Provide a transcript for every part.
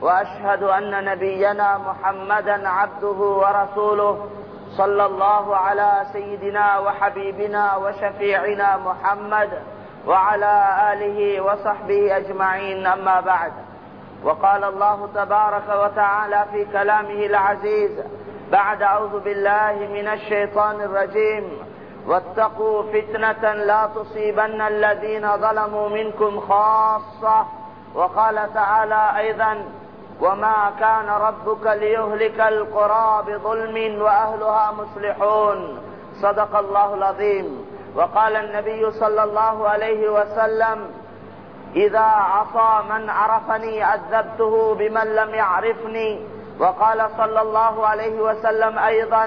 وأشهد أن نبينا محمدا عبده ورسوله صلى الله على سيدنا وحبيبنا وشفيعنا محمد وعلى آله وصحبه أجمعين. أما بعد وقال الله تبارك وتعالى في كلامه العزيز بعد أعوذ بالله من الشيطان الرجيم واتقوا فتنة لا تصيبن الذين ظلموا منكم خاصة. وقال تعالى أيضا وما كان ربك ليهلك القرى بظلم وأهلها مصلحون. صدق الله العظيم. وقال النبي صلى الله عليه وسلم إذا عصى من عرفني عذبته بمن لم يعرفني. وقال صلى الله عليه وسلم أيضا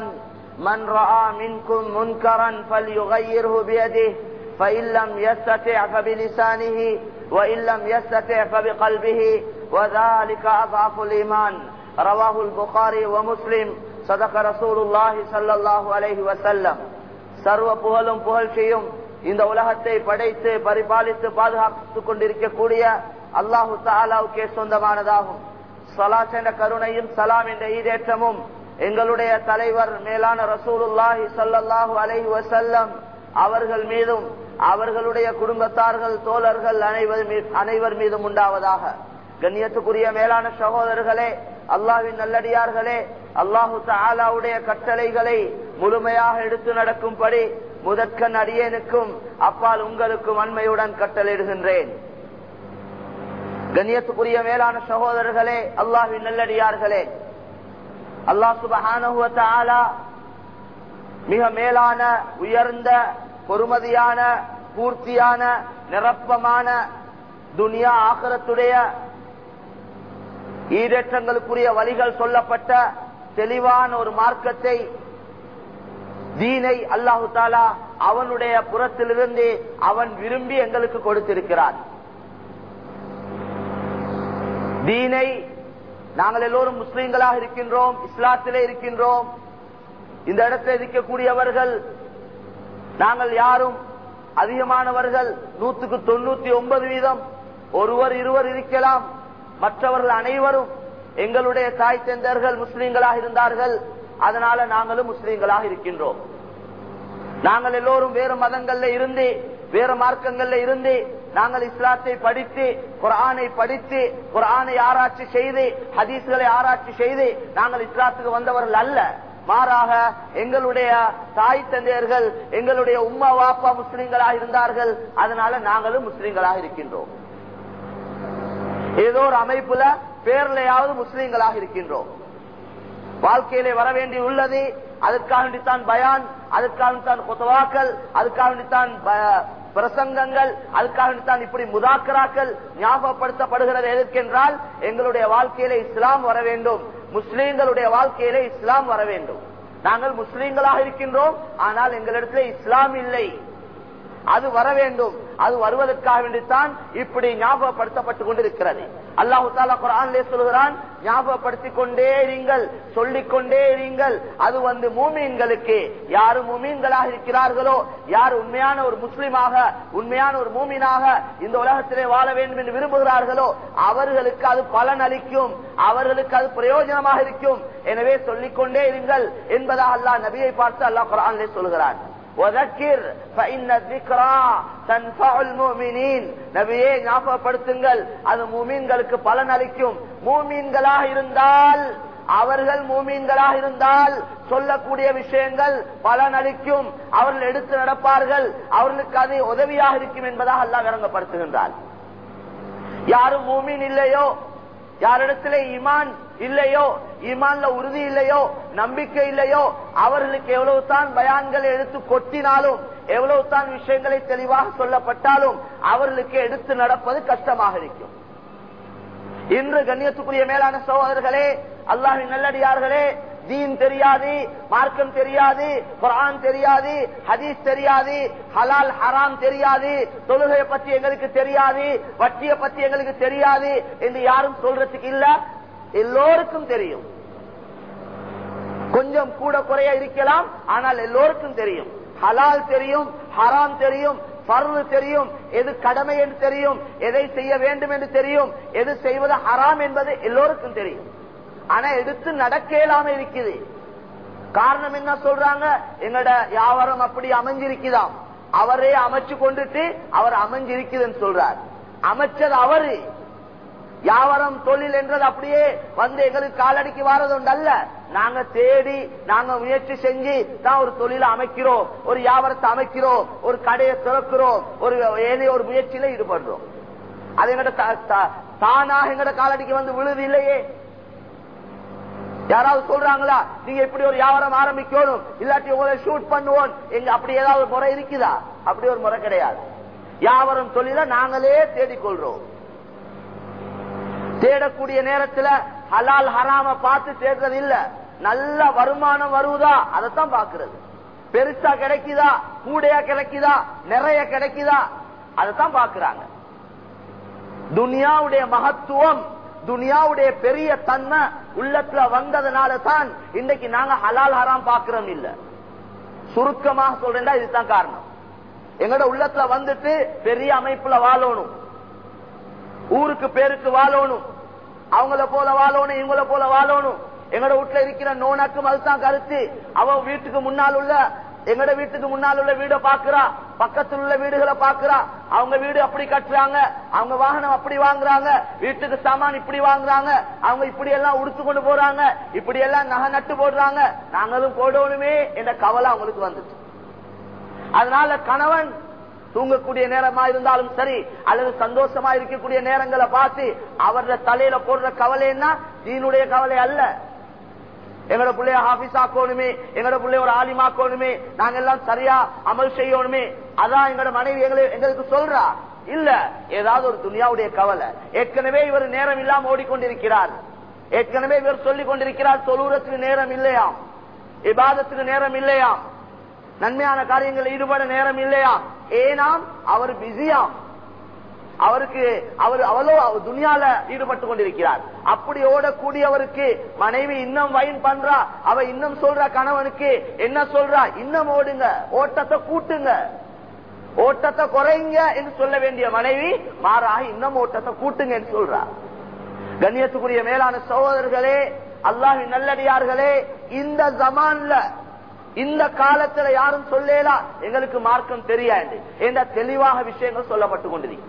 من رأى منكم منكرا فليغيره بيده فإن لم يستطع فبلسانه وإن لم يستطع فبقلبه. وذلك أضعف الإيمان رواه البخاري ومسلم صدق رسول الله صلى الله عليه وسلم சர்வ புகழும் புகழ்ச்சியும் இந்த உலகத்தை படைத்து பரிபாலித்து பாதுகாத்துக் கொண்டிருக்கக்கூடிய அல்லாஹு தாலாவுக்கே சொந்தமானதாகும் சலாச் என்ற கருணையும் சலாம் என்ற ஈடேற்றமும் எங்களுடைய தலைவர் மேலான ரசூலுல்லாஹி சல்லாஹூ அலஹி வசல்லம் அவர்கள் மீதும் அவர்களுடைய குடும்பத்தார்கள் தோழர்கள் அனைவர் மீதும் உண்டாவதாக கண்ணியத்துக்குரிய மேலான சகோதரர்களே அல்லாவின் நல்லடியார்களே அல்லாஹு தாலாவுடைய கட்டளைகளை முழுமையாக எடுத்து நடக்கும்படி முதற்கண் அடியேனுக்கும் அப்பால் உங்களுக்கும் அண்மையுடன் கட்டளையிடுகின்றேன். கண்ணியத்துக்குரிய மேலான சகோதரர்களே அல்லாஹின் நல்லடியார்களே அல்லாஹ் சுபஹான மிக மேலான உயர்ந்த பொறுமதியான பூர்த்தியான நிரப்பமான துனியா ஆகரத்துடைய ஈடேற்றங்களுக்குரிய வழிகள் சொல்லப்பட்ட தெளிவான ஒரு மார்க்கத்தை தீனை அல்லாஹு தாலா அவனுடைய புறத்திலிருந்து அவன் விரும்பி எங்களுக்கு கொடுத்திருக்கிறான் தீனை நாங்கள் எல்லோரும் முஸ்லீம்களாக இருக்கின்றோம் இஸ்லாத்திலே இருக்கின்றோம். இந்த இடத்தில் இருக்கக்கூடியவர்கள் நாங்கள் யாரும் அதிகமானவர்கள் நூத்துக்கு தொண்ணூத்தி ஒன்பது வீதம் ஒருவர் இருவர் இருக்கலாம். மற்றவர்கள் அனைவரும் எங்களுடைய தாய் தந்தர்கள் முஸ்லீம்களாக இருந்தார்கள். அதனால நாங்களும் முஸ்லீம்களாக இருக்கின்றோம். நாங்கள் எல்லோரும் வேறு மதங்கள்ல இருந்து வேறு மார்க்கங்கள்ல இருந்து நாங்கள் இஸ்லாத்தை படித்து குரானை படித்து குரானை ஆராய்ச்சி செய்து ஹதீஸ்களை ஆராய்ச்சி செய்து நாங்கள் இஸ்லாத்துக்கு வந்தவர்கள் அல்ல. மாறாக எங்களுடைய தாய் தந்தையர்கள் எங்களுடைய உம்மா வாப்பா முஸ்லீம்களாக இருந்தார்கள். அதனால நாங்களும் முஸ்லீம்களாக இருக்கின்றோம். ஏதோ ஒரு அமைப்புல பேர்லையாவது முஸ்லீம்களாக இருக்கின்றோம். வாழ்க்கையிலே வர வேண்டி உள்ளது. அதற்காகத்தான் பயான் அதற்காகத்தான் கொத்தவாக்கள் அதுக்காகத்தான் பிரசங்கங்கள் அதுக்காகத்தான் இப்படி முதாக்கராக்கள் ஞாபகப்படுத்தப்படுகிறது எதற்கென்றால் எங்களுடைய வாழ்க்கையில இஸ்லாம் வர வேண்டும். முஸ்லீம்களுடைய வாழ்க்கையில இஸ்லாம் வர வேண்டும். நாங்கள் முஸ்லீம்களாக இருக்கின்றோம் ஆனால் எங்களிடத்தில் இஸ்லாம் இல்லை. அது வர வேண்டும். அது வருவதற்காக வேண்டித்தான் இப்படி ஞாபகப்படுத்தப்பட்டுக் கொண்டிருக்கிறது. அல்லாஹு தாலா குரான்லே சொல்கிறான் ஞாபகப்படுத்திக் கொண்டே இருங்கள் சொல்லிக் கொண்டே இருங்கள். அது வந்து மூமீன்களுக்கு யாரு மூமீன்களாக இருக்கிறார்களோ யார் உண்மையான ஒரு முஸ்லிமாக உண்மையான ஒரு மூமீனாக இந்த உலகத்திலே வாழ வேண்டும் என்று விரும்புகிறார்களோ அவர்களுக்கு அது பலன் அளிக்கும் அவர்களுக்கு அது பிரயோஜனமாக இருக்கும். எனவே சொல்லிக்கொண்டே இருங்கள் என்பதாக அல்லாஹ் நபியை பார்த்து அல்லாஹ் குரான்லே சொல்கிறான் وذكر فإن الذكرى تنفع المؤمنين நபியே ஞாபகப்படுத்துங்கள் அது மூமீன்களுக்கு பலன் அளிக்கும் மூமீன்களாக இருந்தால் அவர்கள் மூமீன்களாக இருந்தால் சொல்லக்கூடிய விஷயங்கள் பலன் அளிக்கும் அவர்கள் எடுத்து நடப்பார்கள் அவர்களுக்கு அது உதவியாக இருக்கும் என்பதாக அல்லாஹ் விளங்கப்படுத்துகின்றார் யாரும் மூமீன் இல்லையோ யாரிடத்துல ஈமான் இல்லையோ ஈமான்ல உறுதி இல்லையோ நம்பிக்கை இல்லையோ அவர்களுக்கு எவ்வளவு தான் பயான்களை எடுத்து கொட்டினாலும் எவ்வளவு தான் விஷயங்களை தெளிவாக சொல்லப்பட்டாலும் அவர்களுக்கு எடுத்து நடப்பது கஷ்டமாக இருக்கும். இன்று கண்ணியத்துக்குரிய மேலான சகோதரர்களே அல்லாஹின் நல்லடியார்களே தீன் தெரியாது மார்க்கம் தெரியாது குரான் தெரியாது ஹதீஸ் தெரியாது ஹலால் ஹராம் தெரியாது தொழுகையை பத்தி எங்களுக்கு தெரியாது வட்டியை பத்தி எங்களுக்கு தெரியாது என்று யாரும் சொல்றதுக்கு இல்ல? எல்லோருக்கும் தெரியும். கொஞ்சம் கூட குறைய இருக்கலாம் ஆனால் எல்லோருக்கும் தெரியும். ஹலால் தெரியும் ஹராம் தெரியும் பருவு தெரியும் எது கடமை என்று தெரியும் எதை செய்ய வேண்டும் என்று தெரியும் எது செய்வது ஹராம் என்பது எல்லோருக்கும் தெரியும். ஆனா எடுத்து நடக்க இயலாம இருக்குது. காரணம் என்ன சொல்றாங்க? எங்கட வியாபாரம் அப்படி அமைஞ்சிருக்குதாம். அவரே அமைச்சு கொண்டுட்டு அவர் அமைஞ்சிருக்குதுன்னு சொல்றார். அமைச்சது அவரு. வியாபாரம் தொழில் என்றது அப்படியே வந்து எங்களுக்கு காலடிக்கு வாரது அல்ல நாங்க தேடி நாங்க முயற்சி செஞ்சு தான் ஒரு தொழிலை அமைக்கிறோம். ஒரு வியாபாரத்தை அமைக்கிறோம். ஒரு கடையை திறக்கிறோம். ஒரு ஏதோ ஒரு முயற்சியில ஈடுபடுறோம். அது எங்கட த- த- தானாக எங்கட காலடிக்கு வந்து விழுது இல்லையே. யாராவது சொல்றாங்களா? நீங்க இப்படி ஒரு வியாபாரம் ஆரம்பிக்கணும். இல்லாட்டி உங்களை ஷூட் பண்ணுவோம். எங்க அப்படி ஏதாவது ஒரு முறை இருக்குதா? அப்படி ஒரு முறை கிடையாது. வியாபாரம் தொழில நாங்களே தேடிக்கொள்றோம். தேடக்கூடிய நேரத்துல ஹலால் ஹராம பார்த்து தேடுறது இல்ல. நல்ல வருமானம் வருவதா அதைத்தான் பாக்குறது பெருசா கிடைக்குதா? கூடையா கிடைக்குதா? நிறைய கிடைக்குதா? அதைத்தான் பாக்குறாங்க துனியாவுடைய மகத்துவம் துனியாவுடைய பெரிய தன்மை உள்ளத்துல வந்ததுனால தான் இன்னைக்கு நாங்க ஹலால் ஹராம் பாக்குறோம் இல்ல. சுருக்கமாக சொல்றேன்டா இதுதான் காரணம். எங்கட உள்ளத்துல வந்துட்டு பெரிய அமைப்புல வாழணும். ஊருக்கு பேருக்கு வாழணும். அவங்கள போல வாழணும் இவங்கள போல வாழணும். எங்கட வீட்டுல இருக்கிற நோனாக்கும் அதுதான் கருத்து. அவ வீட்டுக்கு முன்னால் உள்ள எங்கட வீட்டுக்கு முன்னால் உள்ள வீட பாக்குறா பக்கத்தில் உள்ள வீடுகளை பாக்குறா. அவங்க வீடு அப்படி கட்டுறாங்க அவங்க வாகனம் அப்படி வாங்குறாங்க வீட்டுக்கு சாமான் இப்படி வாங்குறாங்க அவங்க இப்படி எல்லாம் உடுத்து கொண்டு போறாங்க இப்படி எல்லாம் நகை நட்டு போடுறாங்க. நாங்களும் போடணுமே என்ற கவலை அவங்களுக்கு வந்துச்சு. அதனால கணவன் தூங்கக்கூடிய நேரமா இருந்தாலும் சரி அல்லது சந்தோஷமா இருக்கக்கூடிய நேரங்களை பார்த்து அவரோட தலையில போடுற கவலை என்ன தீனுடைய கவலை அல்ல. எங்கட பிள்ளைய ஹாபிஸ் ஆக்கணுமே எங்கட பிள்ளைய ஒரு ஆலிமாக்கணுமே நாங்க எல்லாம் சரியா அமல் செய்யணுமே அதான் எங்கட மனைவி எங்களை எங்களுக்கு சொல்றா. இல்ல ஏதாவது ஒரு துணியாவுடைய கவலை. ஏற்கனவே இவர் நேரம் இல்லாம ஓடிக்கொண்டிருக்கிறார். ஏற்கனவே இவர் சொல்லிக் கொண்டிருக்கிறார் தொழுறதுக்கு நேரம் இல்லையாம். விவாதத்துக்கு நேரம் இல்லையாம். நன்மையான காரியங்களில் ஈடுபட நேரம் இல்லையா ஏனாம் அவர் பிஸியாம் அவருக்கு அவர் அவ்வளோ துணியால ஈடுபட்டு கொண்டிருக்கிறார். அப்படி ஓடக்கூடியவருக்கு மனைவி இன்னும் வைன் பண்றா? அவ இன்னும் சொல்ற கணவனுக்கு? என்ன சொல்றா? இன்னும் ஓடுங்க. ஓட்டத்தை கூட்டுங்க. ஓட்டத்தை குறைங்க என்று சொல்ல வேண்டிய மனைவி மாறாக இன்னும் ஓட்டத்தை கூட்டுங்க என்று சொல்றா. கண்ணியத்துக்குரிய மேலான சகோதரர்களே அல்லாஹி நல்லடியார்களே இந்த ஜமான்ல இந்த காலத்துல யாரும் சொல்லலா? எங்களுக்கு மார்க்கம் தெரியாது. என்ற தெளிவாக விஷயங்கள் சொல்லப்பட்டு கொண்டிருக்கு.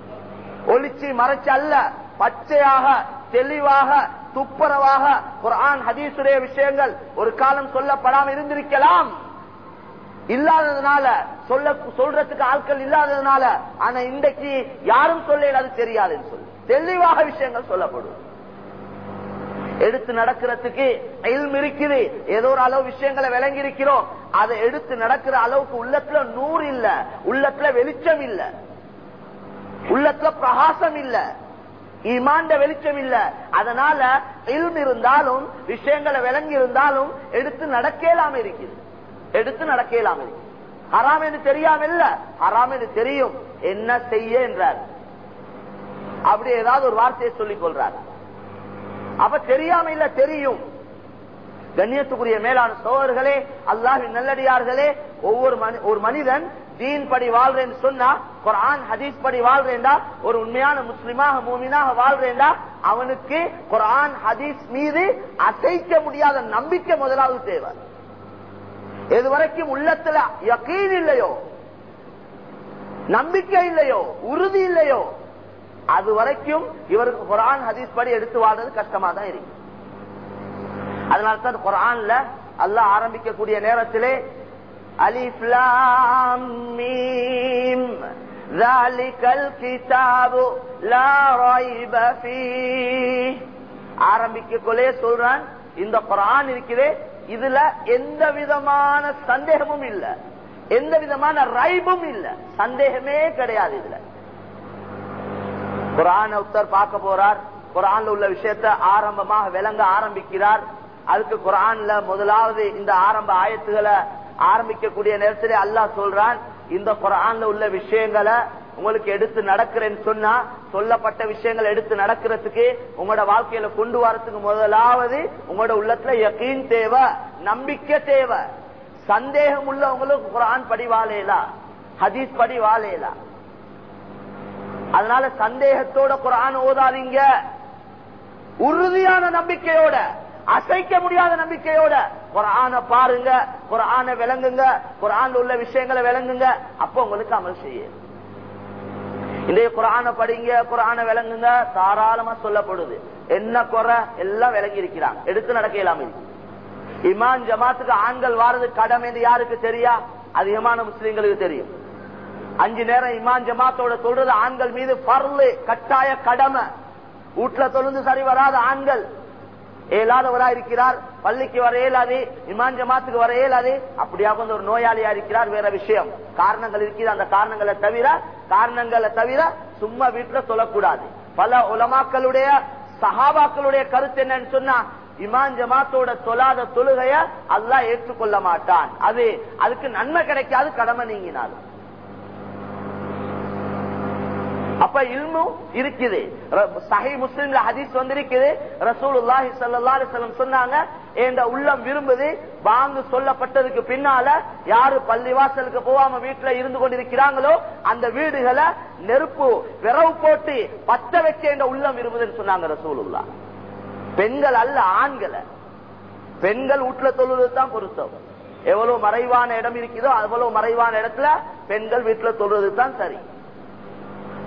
ஒளிச்சு மறைச்சு அல்ல. பச்சையாக தெளிவாக துப்புரவாக குரான் ஹதீசுடைய விஷயங்கள் ஒரு காலம் சொல்லப்படாம இருந்திருக்கலாம். இல்லாததுனால சொல்ல சொல்றதுக்கு ஆட்கள் இல்லாததுனால ஆனா இன்றைக்கு யாரும் சொல்ல அது தெரியாதுன்னு சொல்லி. தெளிவாக விஷயங்கள் சொல்லப்படும். எடுத்து நடக்கிறதுக்கு இல்ம் இருக்குது. ஏதோ ஒரு அளவு விஷயங்களை விளங்கி இருக்கிறோம் அதை எடுத்து நடக்கிற அளவுக்கு உள்ளத்துல நூறு இல்ல. உள்ளத்துல வெளிச்சம் இல்லை. உள்ளத்துல பிரகாசம் இல்ல. ஈமாண்ட வெளிச்சம் இல்ல. அதனால இல்ம் இருந்தாலும் விஷயங்களை விளங்கி இருந்தாலும் எடுத்து நடக்கலாம இருக்குது. எடுத்து நடக்கலாம இருக்கு ஹராம் என்று தெரியாம இல்ல. ஹராம் என்று தெரியும். என்ன செய்ய என்றார். அப்படி ஏதாவது ஒரு வார்த்தையை சொல்லிக் கொள்றார். அப்ப தெரியாம இல்ல தெரியும். கண்ணியத்துக்குரிய மேலான சோழர்களே அல்லாஹின் நல்லடியார்களே ஒவ்வொரு மனி- ஒரு மனிதன் தீன் படி வாழ்றேன்னு சொன்னா குரான் ஹதீஸ் படி வாழ்றேன்டா ஒரு உண்மையான முஸ்லிமாக மூமினாக வாழ்றேன்டா அவனுக்கு குரான் ஹதீஸ் மீது அசைக்க முடியாத நம்பிக்கை முதலாவது தேவை. இது வரைக்கும் உள்ளத்துல யக்கீன் இல்லையோ நம்பிக்கை இல்லையோ உறுதி இல்லையோ அது வரைக்கும் இவருக்கு குரான் ஹதீஸ் படி எடுத்து வாழ்றது கஷ்டமா தான் இருக்கு. அதனால தான் குரான்ல அல்ல ஆரம்பிக்கக்கூடிய நேரத்திலே அலிஃப் லாம் மீம் ذلك الكتاب لا ريب فيه ஆரம்பிக்க கொலே சொல்றான் இந்த குரான் இருக்கிறே இதுல எந்த விதமான சந்தேகமும் இல்ல எந்த விதமான ரைபும் இல்ல சந்தேகமே கிடையாது இதுல குரான் உத்தர் பார்க்க போறார் குரான்ல உள்ள விஷயத்தை ஆரம்பமாக விளங்க ஆரம்பிக்கிறார் அதுக்கு குரான்ல முதலாவது இந்த ஆரம்ப ஆயத்துகளை ஆரம்பிக்கக்கூடிய நேரத்தில் அல்லாஹ் சொல்றான் இந்த குரான்ல உள்ள விஷயங்களை உங்களுக்கு எடுத்து நடக்கிறேன்னு சொன்னா சொல்லப்பட்ட விஷயங்கள் எடுத்து நடக்கிறதுக்கு உங்களோட வாழ்க்கையில கொண்டு வரத்துக்கு முதலாவது உங்களோட உள்ளத்துல யக்கீன் தேவை நம்பிக்கை தேவை. சந்தேகம் உள்ளவங்களுக்கு குரான் படி வாழையலா ஹதீஸ் படி வாழையலா அதனால சந்தேகத்தோட குரான் ஓதாதீங்க. உறுதியான நம்பிக்கையோட அசைக்க முடியாத நம்பிக்கையோட குரான பாருங்க குரான விளங்குங்க குரான் உள்ள விஷயங்களை விளங்குங்க அப்ப உங்களுக்கு அமல் செய்ய இன்றைய குரான படிங்க குரான விளங்குங்க தாராளமா சொல்லப்படுது. என்ன குறை? எல்லாம் விளங்கி இருக்கிறாங்க எடுத்து நடக்க இல்லாம இமான் ஜமாத்துக்கு ஆண்கள் வாரது கடமை என்று யாருக்கு தெரியா? அதிகமான முஸ்லீம்களுக்கு தெரியும். அஞ்சு நேரம் இமான் ஜமாத்தோட சொல்றது ஆண்கள் மீது பர்லு கட்டாய கடமை. வீட்டுல தொழுந்து சரி வராத ஆண்கள் ஏலாதவரா இருக்கிறார் பள்ளிக்கு வர இயலாது இமான் ஜமாத்துக்கு வர இயலாது அப்படியா வந்து ஒரு நோயாளியா இருக்கிறார் வேற விஷயம். காரணங்கள் இருக்கிற அந்த காரணங்களை தவிர காரணங்களை தவிர சும்மா வீட்டுல சொல்லக்கூடாது. பல உலமாக்களுடைய சஹாபாக்களுடைய கருத்து என்னன்னு சொன்னா இமான் ஜமாத்தோட சொல்லாத தொழுகைய அல்லாஹ் ஏற்றுக்கொள்ள மாட்டான். அது அதுக்கு நன்மை கிடைக்காது கடமை நீங்கினாலும். அப்ப இல்மும் இருக்குது. சஹி முஸ்லிம்ல ஹதீஸ் வந்திருக்குது. ரசூலுல்லாஹி ஸல்லல்லாஹு அலைஹி வஸல்லம் சொன்னாங்க என்ற உள்ளம் விரும்புது? வாங்கு சொல்லப்பட்டதுக்கு பின்னால யாரு பள்ளிவாசலுக்கு போகாம வீட்டுல இருந்து கொண்டிருக்கிறாங்களோ அந்த வீடுகளை நெருப்பு விரவு போட்டு பத்த வச்சு என்ற உள்ளம் விரும்புதுன்னு சொன்னாங்க ரசூலுல்லா பெண்கள் அல்ல ஆண்களை. பெண்கள் வீட்டுல தொழுவது தான் பொருத்தம். எவ்வளவு மறைவான இடம் இருக்குதோ அவ்வளவு மறைவான இடத்துல பெண்கள் வீட்டுல தொழுவது தான் சரி.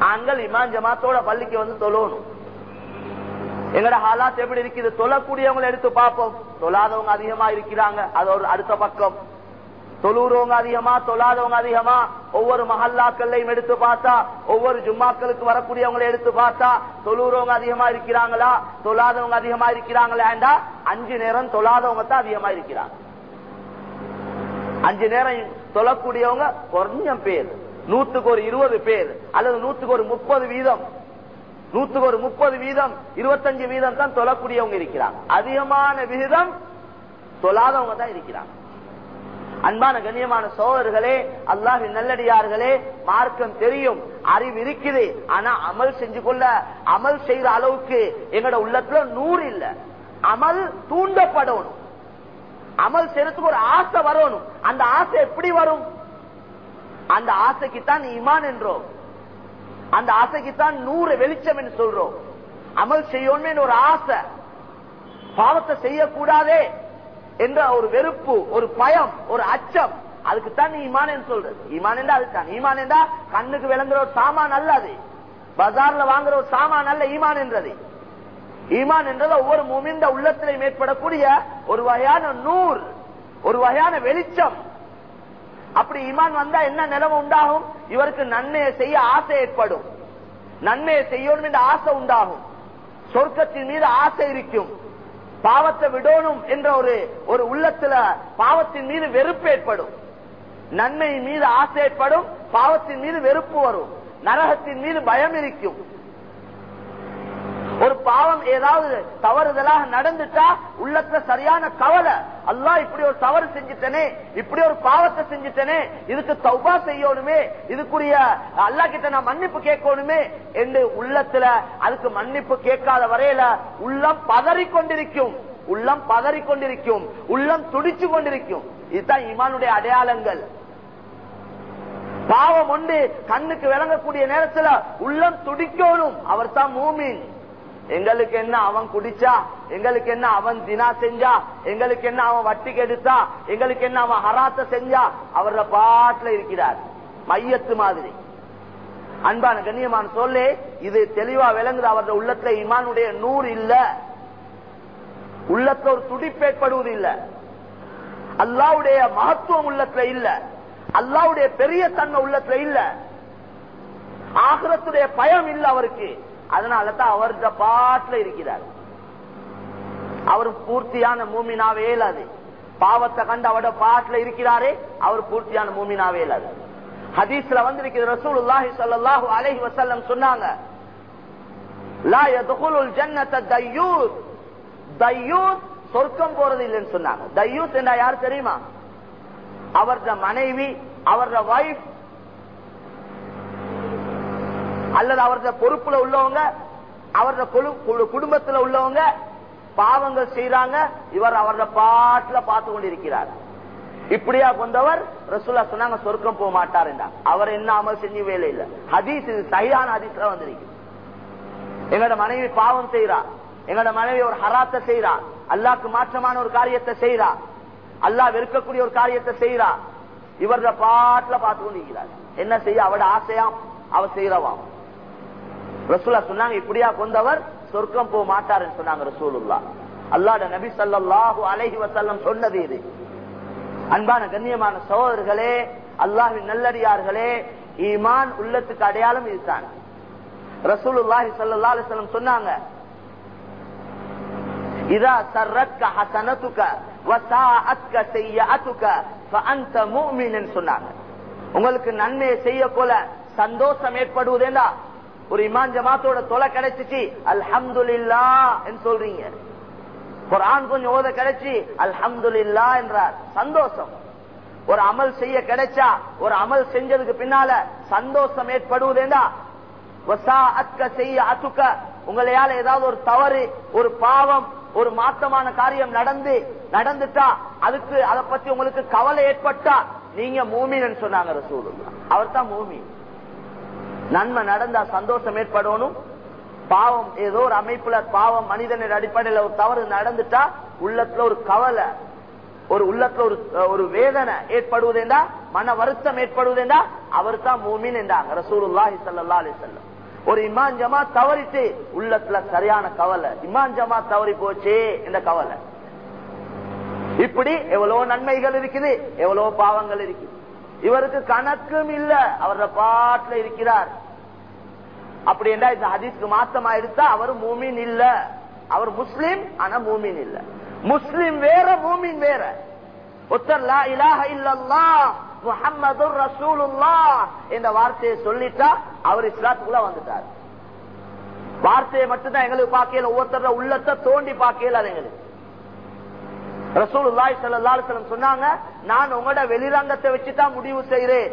ஆண்கள் இமான் ஜமாத்தோட பள்ளிக்கு வந்து தொழணும் எங்கட ஹாலாத் எப்படி இருக்குது தொழக்கூடியவங்களை எடுத்து பார்ப்போம். தொழாதவங்க அதிகமா இருக்கிறாங்க. அது ஒரு அடுத்த பக்கம். தொழுறவங்க அதிகமா தொழாதவங்க அதிகமா. ஒவ்வொரு மஹல்லாக்கள்லையும் எடுத்து பார்த்தா ஒவ்வொரு ஜும்மாக்களுக்கு வரக்கூடியவங்களை எடுத்து பார்த்தா தொழுறவங்க அதிகமா இருக்கிறாங்களா? தொழாதவங்க அதிகமா இருக்கிறாங்களா? அஞ்சு நேரம் தொழாதவங்க தான் அதிகமா இருக்கிறாங்க. அஞ்சு நேரம் தொழக்கூடியவங்க கொஞ்சம் பேர். நூத்துக்கு ஒரு இருபது பேர் அல்லது நூத்துக்கு ஒரு முப்பது வீதம். நூத்துக்கு ஒரு முப்பது வீதம் இருபத்தஞ்சு வீதம் தான் தொழக்கூடியவங்க இருக்கிறாங்க. அதிகமான விகிதம் தொழாதவங்க தான் இருக்கிறாங்க. அன்பான கண்ணியமான சோழர்களே அல்லாஹி நல்லடியார்களே மார்க்கம் தெரியும் அறிவு இருக்குது. ஆனா அமல் செஞ்சு கொள்ள அமல் செய்யற அளவுக்கு எங்கட உள்ளத்துல நூறு இல்ல. அமல் தூண்டப்படணும். அமல் செய்யறதுக்கு ஒரு ஆசை வரணும். அந்த ஆசை எப்படி வரும்? அந்த ஆசைக்குத்தான் இமான் என்றோம். அந்த ஆசைக்குத்தான் நூறு வெளிச்சம் என்று சொல்றோம். அமல் செய்யணும் ஒரு ஆசை. பாவத்தை செய்யக்கூடாதே என்ற ஒரு வெறுப்பு ஒரு பயம் ஒரு அச்சம். அதுக்குத்தான் நீ ஈமான் சொல்றது. ஈமான் என்றா அதுதான். ஈமான் என்றா கண்ணுக்கு விளங்குற ஒரு சாமான் அல்ல அது. பஜார்ல வாங்குற ஒரு சாமான் அல்ல ஈமான் என்றது. ஈமான் என்றது ஒவ்வொரு முமிந்த உள்ளத்திலையும் ஏற்படக்கூடிய ஒரு வகையான நூறு ஒரு வகையான வெளிச்சம். அப்படி ஈமான் வந்தா என்ன நிலைமை உண்டாகும்? இவருக்கு நன்மையை செய்ய ஆசை ஏற்படும். நன்மையை செய்யணும் என்ற ஆசை உண்டாகும். சொர்க்கத்தின் மீது ஆசை இருக்கும். பாவத்தை விடணும் என்ற ஒரு ஒரு உள்ளத்துல பாவத்தின் மீது வெறுப்பு ஏற்படும். நன்மையின் மீது ஆசை ஏற்படும் பாவத்தின் மீது வெறுப்பு வரும். நரகத்தின் மீது பயம் இருக்கும். ஒரு பாவம் ஏதாவது தவறுதலாக நடந்துட்டா உள்ளத்துல சரியான கவலை. அல்லா இப்படி ஒரு தவறு செஞ்சுட்டனே இப்படி ஒரு பாவத்தை செஞ்சுட்டனே இதுக்கு தௌபா செய்யணுமே இதுக்குரிய அல்லா கிட்ட நான் மன்னிப்பு கேட்கணுமே என்று உள்ளத்துல அதுக்கு மன்னிப்பு கேட்காத வரையில உள்ளம் பதறிக்கொண்டிருக்கும். உள்ளம் பதறிக்கொண்டிருக்கும். உள்ளம் துடிச்சு கொண்டிருக்கும் இதுதான் இமானுடைய அடையாளங்கள். பாவம் ஒன்று கண்ணுக்கு விளங்கக்கூடிய நேரத்துல உள்ளம் துடிக்கணும். அவர் தான் மூமின். எங்களுக்கு என்ன அவன் குடிச்சா? எங்களுக்கு என்ன அவன் தினா செஞ்சா? எங்களுக்கு என்ன அவன் வட்டி கெடுத்தா? எங்களுக்கு என்ன அவன் ஹராத்த செஞ்சா? அவர பாட்டுல இருக்கிறார். மையத்து மாதிரி. அன்பான கண்ணியமான சொல்லே இது தெளிவா விளங்குது. அவரது உள்ளத்துல இமானுடைய நூறு இல்ல. உள்ளத்துல ஒரு துடிப்பு ஏற்படுவது இல்ல. அல்லாவுடைய மகத்துவம் உள்ளத்துல இல்ல. அல்லாவுடைய பெரிய தன்மை உள்ளத்துல இல்ல. ஆகிரத்துடைய பயம் இல்ல அவருக்கு. அதனால தான் அவர்கிட்ட பாட்டுல இருக்கிறார். அவர் பூர்த்தியான மூமினாவே இல்லாது பாவத்தை கண்டு அவட பாட்டுல இருக்கிறாரே அவர் பூர்த்தியான மூமினாவே இல்லாது ஹதீஸ்ல வந்திருக்கிறது ரசூலுல்லாஹி ஸல்லல்லாஹு அலைஹி வஸல்லம் சொன்னாங்க லா யதுகுலுல் ஜன்னத தய்யூத் தய்யூத் சொர்க்கம் போறது இல்லைன்னு சொன்னாங்க. தையூத் என்றா யார் தெரியுமா? அவரது மனைவி அவரது வைஃப் அல்லது அவரது பொறுப்புல உள்ளவங்க அவரது குடும்பத்துல உள்ளவங்க பாவங்கள் செய்யறாங்க இவர் அவரது பாட்டுல பார்த்து கொண்டிருக்கிறார். இப்படியா கொண்டவர் ரசூல்லா சொன்னாங்க சொர்க்கம் போக மாட்டார் என்றார். அவர் என்ன அமல் செஞ்சு வேலை இல்ல. ஹதீஸ் இது சரியான ஹதீஸ்ல வந்திருக்கு. எங்களோட மனைவி பாவம் செய்யறா எங்களோட மனைவி ஒரு ஹராத்த செய்யறா அல்லாக்கு மாற்றமான ஒரு காரியத்தை செய்யறா அல்லா வெறுக்கக்கூடிய ஒரு காரியத்தை செய்யறா இவரத பாட்டுல பார்த்து கொண்டிருக்கிறார். என்ன செய்ய? அவட ஆசையாம். அவ செய்யறவாம் ரசூலா சொன்னாங்க இப்படியா கொண்டவர் சொர்க்கம் போக மாட்டாருன்னு சொன்னாங்க ரசூலுல்லா. அல்லாட நபி சல்லாஹூ வசல்லம் சொன்னது இது. அன்பான கண்ணியமான சகோதரர்களே அல்லாஹின் நல்லடியார்களே ஈமான் உள்ளத்துக்கு அடையாளம் இதுதான். ரசூலுல்லாஹி சல்லா அலிஸ்லம் சொன்னாங்க இதா சர்ரத்க ஹசனத்துக்க வசாஅத்க செய்யஅத்துக்க ஃபஅன்த முஃமின் சொன்னாங்க. உங்களுக்கு நன்மையை செய்ய போல சந்தோஷம் ஏற்படுவதேண்டா? ஒரு இமான் ஜமாத்தோட தொலை கிடைச்சிச்சு அல்ஹம்துலில்லா என்று சொல்றீங்க. குரான் கொஞ்சம் ஓத கிடைச்சி அல்ஹம்துலில்லா என்றார். சந்தோஷம். ஒரு அமல் செய்ய கிடைச்சா ஒரு அமல் செஞ்சதுக்கு பின்னால சந்தோஷம் ஏற்படுவதேண்டா? செய்ய அத்துக்க உங்களையால ஏதாவது ஒரு தவறு ஒரு பாவம் ஒரு மாத்தமான காரியம் நடந்து நடந்துட்டா அதுக்கு அதை பத்தி உங்களுக்கு கவலை ஏற்பட்டா நீங்க மூமின்னு சொன்னாங்க ரசூலுல்லா அவர் தான் மூமின். நன்மை நடந்தா சந்தோஷம் ஏற்படணும். பாவம் ஏதோ ஒரு அமைப்புல பாவம் மனிதனின் அடிப்படையில் ஒரு தவறு நடந்துட்டா உள்ளத்துல ஒரு கவலை ஒரு உள்ளத்துல ஒரு ஒரு வேதனை ஏற்படுவதேண்டா மன வருத்தம் ஏற்படுவதேண்டா அவர் தான் மூமின் என்றாங்க. ரசூலுல்லாஹி சல்லா அலி வஸல்லம். ஒரு இமான் ஜமா தவறிட்டு உள்ளத்துல சரியான கவலை. இமான் ஜமா தவறி போச்சே இந்த கவலை. இப்படி எவ்வளவு நன்மைகள் இருக்குது எவ்வளவு பாவங்கள் இருக்குது. இவருக்கு கணக்கும் இல்ல. அவரோட பாட்டுல இருக்கிறார். அப்படி என்றா இந்த ஹதீஸ்க்கு மாத்தமா எடுத்தா அவர் மூமின் இல்ல. அவர் முஸ்லீம் ஆனா மூமின் இல்ல. முஸ்லீம் வேற மூமின் வேற. ஒத்தர் லா இலாஹ இல்லல்லா முஹம்மது ரசூலுல்லா என்ற வார்த்தையை சொல்லிட்டா அவர் இஸ்லாத்துக்குள்ள வந்துட்டார். வார்த்தையை மட்டும்தான் எங்களுக்கு பார்க்கல. ஒவ்வொருத்தர உள்ளத்தை தோண்டி பார்க்கல அது எங்களுக்கு. ரசூலுல்லாய் சல்லாஹம் சொன்னாங்க நான் உங்களோட வெளிரங்கத்தை வச்சுதான் முடிவு செய்யறேன்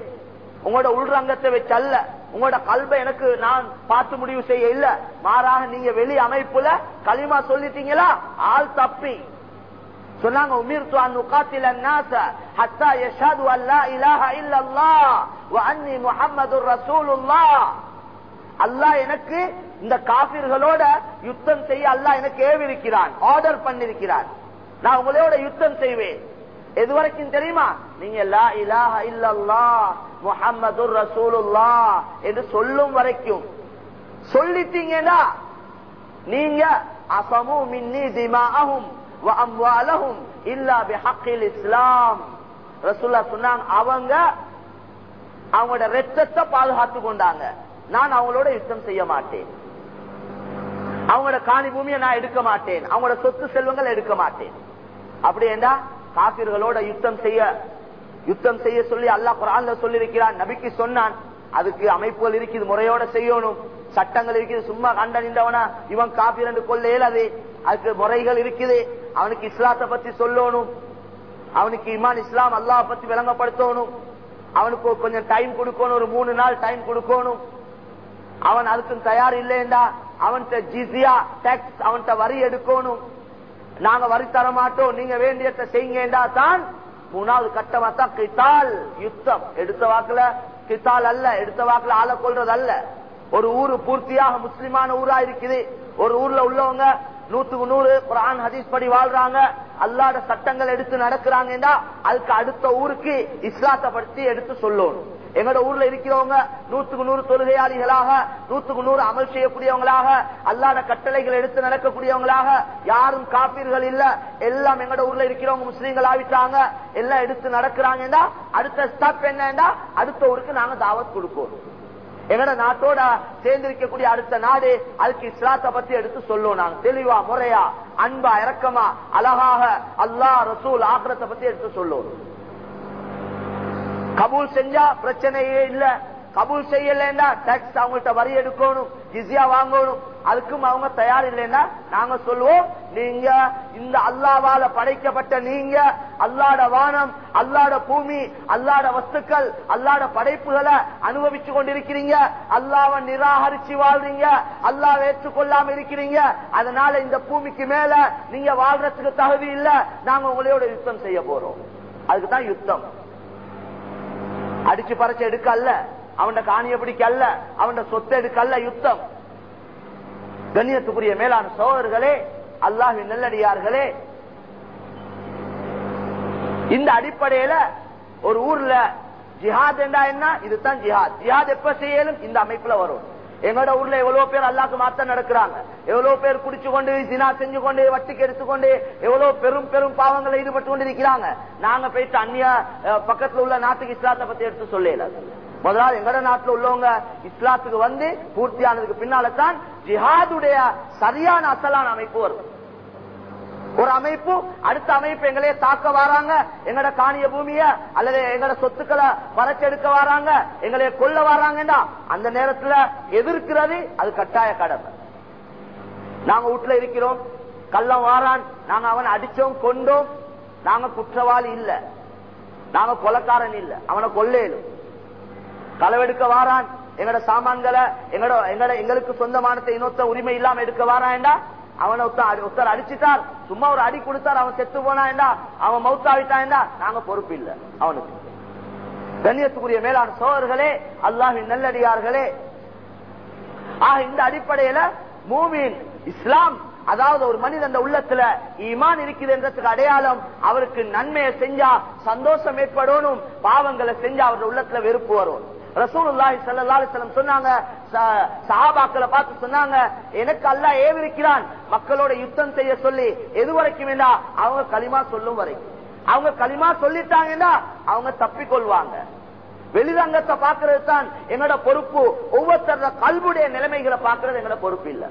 உங்களோட உள்ரங்கத்தை வச்சு அல்ல உங்களோட கல்வை எனக்கு நான் பார்த்து முடிவு செய்ய இல்ல மாறாக நீங்க வெளி அமைப்புல களிமா சொல்லிட்டீங்களா ஆள் தப்பி சொன்னாங்க உமிர்த்து அன் உகாத்தில الناس حتى يشهدوا ان لا اله الا الله واني محمد رسول الله அல்லாஹ் எனக்கு இந்த காபிர்களோட யுத்தம் செய்ய அல்லாஹ் எனக்கு ஏவிருக்கிறான் ஆர்டர் பண்ணிருக்கிறான் நான் உங்களோட யுத்தம் செய்வேன். எது வரைக்கும் தெரியுமா? நீங்க லா இலாஹ இல்லல்லா முஹம்மது ரசூலுல்லா என்று சொல்லும் வரைக்கும். சொல்லிட்டீங்கன்னா நீங்க அசமு மின்னி திமாஅஹும் வ இல்லா பிஹக்கில் இஸ்லாம். ரசூல்லா சொன்னாங்க அவங்க அவங்களோட ரத்தத்தை பாதுகாத்து கொண்டாங்க. நான் அவங்களோட யுத்தம் செய்ய மாட்டேன். அவங்களோட காணி பூமியை நான் எடுக்க மாட்டேன். அவங்களோட சொத்து செல்வங்கள் எடுக்க மாட்டேன். அப்படி காபிர்களோட யுத்தம் செய்ய யுத்தம் செய்ய சொல்லி அல்லாஹ் குரான்ல சொல்லி இருக்கிறான் நபிக்கு சொன்னான். அதுக்கு அமைப்புகள் இருக்குது முறையோட செய்யணும். சட்டங்கள் இருக்குது சும்மா கண்ட நின்றவனா இவன் காபி ரெண்டு கொள்ள இயலாது. அதுக்கு முறைகள் இருக்குது. அவனுக்கு இஸ்லாத்தை பத்தி சொல்லணும். அவனுக்கு இமான் இஸ்லாம் அல்லாஹ் பத்தி விளங்கப்படுத்தணும். அவனுக்கு கொஞ்சம் டைம் கொடுக்கணும் ஒரு மூணு நாள் டைம் கொடுக்கணும். அவன் அதுக்கு தயார் இல்லைண்டா அவன்கிட்ட ஜிசியா டாக்ஸ் அவன்கிட்ட வரி எடுக்கணும். நாங்க வரி தர மாட்டோம் நீங்க வேண்டியதை செய்யுங்கடா தான் மூணாவது கட்டமா தான் கித்தால் யுத்தம். எடுத்த வாக்குல கித்தால் அல்ல எடுத்த வாக்குல ஆள கொள்றது அல்ல. ஒரு ஊரு பூர்த்தியாக முஸ்லிமான ஊரா இருக்குது. ஒரு ஊர்ல உள்ளவங்க நூத்துக்கு நூறு குரான் ஹதீஸ் படி வாழ்றாங்க. அல்லாட சட்டங்கள் எடுத்து நடக்கிறாங்கன்னா அதுக்கு அடுத்த ஊருக்கு இஸ்லாத்தை பற்றி எடுத்து சொல்லணும். எங்களோட ஊர்ல இருக்கிறவங்க நூத்துக்கு நூறு தொழுகையாளிகளாக நூத்துக்கு நூறு அமல் செய்யக்கூடியவங்களாக அல்லாத கட்டளைகள் எடுத்து நடக்கக்கூடியவங்களாக யாரும் காப்பீர்கள் இல்ல எல்லாம் எங்களோட ஊர்ல இருக்கிறவங்க முஸ்லீம்கள் ஆவிட்டாங்க எல்லாம் எடுத்து நடக்கிறாங்கன்னா அடுத்த ஸ்டெப் என்னன்னா அடுத்த ஊருக்கு நாங்க தாவத் கொடுப்போம். எங்கட நாட்டோட சேர்ந்திருக்கக்கூடிய அடுத்த நாடு அதுக்கு இஸ்லாத்தை பத்தி எடுத்து சொல்லுவோம் நாங்க. தெளிவா முறையா அன்பா இறக்கமா அழகாக அல்லாஹ் ரசூல் ஆக்கிரத்தை பத்தி எடுத்து சொல்லுவோம். கபூல் செஞ்சா பிரச்சனையே இல்ல. கபூல் செய்யலன்னா டாக்ஸ் அவங்கள்ட்ட வரி எடுக்கணும் ஜிசியா வாங்கணும். அதுக்கும் அவங்க தயார் இல்லைன்னா நாங்க சொல்லுவோம் நீங்க இந்த அல்லாவால படைக்கப்பட்ட நீங்க அல்லாட வானம் அல்லாட பூமி அல்லாட வஸ்துக்கள் அல்லாட படைப்புகளை அனுபவிச்சு கொண்டிருக்கிறீங்க. அல்லாவை நிராகரிச்சு வாழ்றீங்க. அல்லாவை ஏற்றுக்கொள்ளாம இருக்கிறீங்க. அதனால இந்த பூமிக்கு மேல நீங்க வாழ்றதுக்கு தகுதி இல்ல. நாங்க உங்களோட யுத்தம் செய்ய போறோம். அதுக்குதான் யுத்தம். அடிச்சு பறச்சு எடுக்க அல்ல அவன் காணிய பிடிக்க அல்ல அவன் சொத்தை எடுக்க அல்ல யுத்தம். கண்ணியத்துக்குரிய மேலான சோழர்களே அல்லாஹி நெல்லடியார்களே இந்த அடிப்படையில ஒரு ஊர்ல ஜிஹாத் என்றா என்ன? இதுதான் ஜிஹாத். ஜிஹாத் எப்ப செய்யலும் இந்த அமைப்புல வரும். எங்களோட ஊர்ல எவ்வளவு பேர் அல்லாக்கு மாத்த நடக்கிறாங்க. எவ்வளவு பேர் குடிச்சு கொண்டு தினா செஞ்சு கொண்டு வட்டிக்கு எடுத்துக்கொண்டு எவ்வளவு பெரும் பெரும் பாவங்களை ஈடுபட்டு கொண்டு இருக்கிறாங்க நாங்க போயிட்டு அந்நிய பக்கத்துல உள்ள நாட்டுக்கு இஸ்லாத்தை பத்தி எடுத்து சொல்லல. முதலாவது எங்கட நாட்டுல உள்ளவங்க இஸ்லாத்துக்கு வந்து பூர்த்தியானதுக்கு பின்னால தான் ஜிஹாதுடைய சரியான அசலான அமைப்பு வருது ஒரு அமைப்பு அடுத்த அமைப்பு எங்களே தாக்க வராங்க. எங்கட காணிய பூமிய அல்லது எங்கட சொத்துக்களை பறச்செடுக்க வராங்க. எங்களை கொல்ல வராங்கன்னா அந்த நேரத்துல எதிர்க்கிறது அது கட்டாய கடமை. நாங்க வீட்டுல இருக்கிறோம். கள்ளம் வாரான். நாங்க அவனை அடிச்சோம் கொண்டோம் நாங்க குற்றவாளி இல்ல. நாங்க கொலக்காரன் இல்ல. அவனை கொல்லேலும் களவெடுக்க வாரான். எங்கட சாமான்களை எங்கட எங்கட எங்களுக்கு சொந்தமானத்தை இன்னொத்த உரிமை இல்லாம எடுக்க வாரான்டா. அவனை ஒருத்தர் ஒருத்தர் அடிச்சுட்டார் சும்மா ஒரு அடி கொடுத்தார் அவன் செத்து போனான்டா அவன் மவுத்தாவிட்டான்டா நாங்க பொறுப்பு இல்ல. அவனுக்கு. கண்ணியத்துக்குரிய மேலான சோழர்களே அல்லாஹின் நல்லடியார்களே. ஆக இந்த அடிப்படையில மூமின் இஸ்லாம் அதாவது ஒரு மனிதன் உள்ளத்துல ஈமான் இருக்குது என்றதுக்கு அடையாளம் அவருக்கு நன்மையை செஞ்சா சந்தோஷம் ஏற்படணும் பாவங்களை செஞ்சா அவருடைய உள்ளத்துல வெறுப்பு வரும். ரசூலுல்லாஹி ஸல்லல்லாஹு அலைஹி வஸல்லம் சொன்னாங்க சஹாபாக்களை பார்த்து சொன்னாங்க எனக்கு அல்லாஹ் ஏவிருக்கிறான். மக்களோட யுத்தம் செய்ய சொல்லி எது வரைக்கும் அவங்க களிமா சொல்லும் வரைக்கும். அவங்க களிமா சொல்லிட்டாங்கன்னா அவங்க தப்பிக்கொள்வாங்க வெளிரங்கத்தை பாக்குறது தான் எங்களோட பொறுப்பு. ஒவ்வொருத்தர கல்வுடைய நிலைமைகளை பாக்குறது எங்களோட பொறுப்பு இல்ல.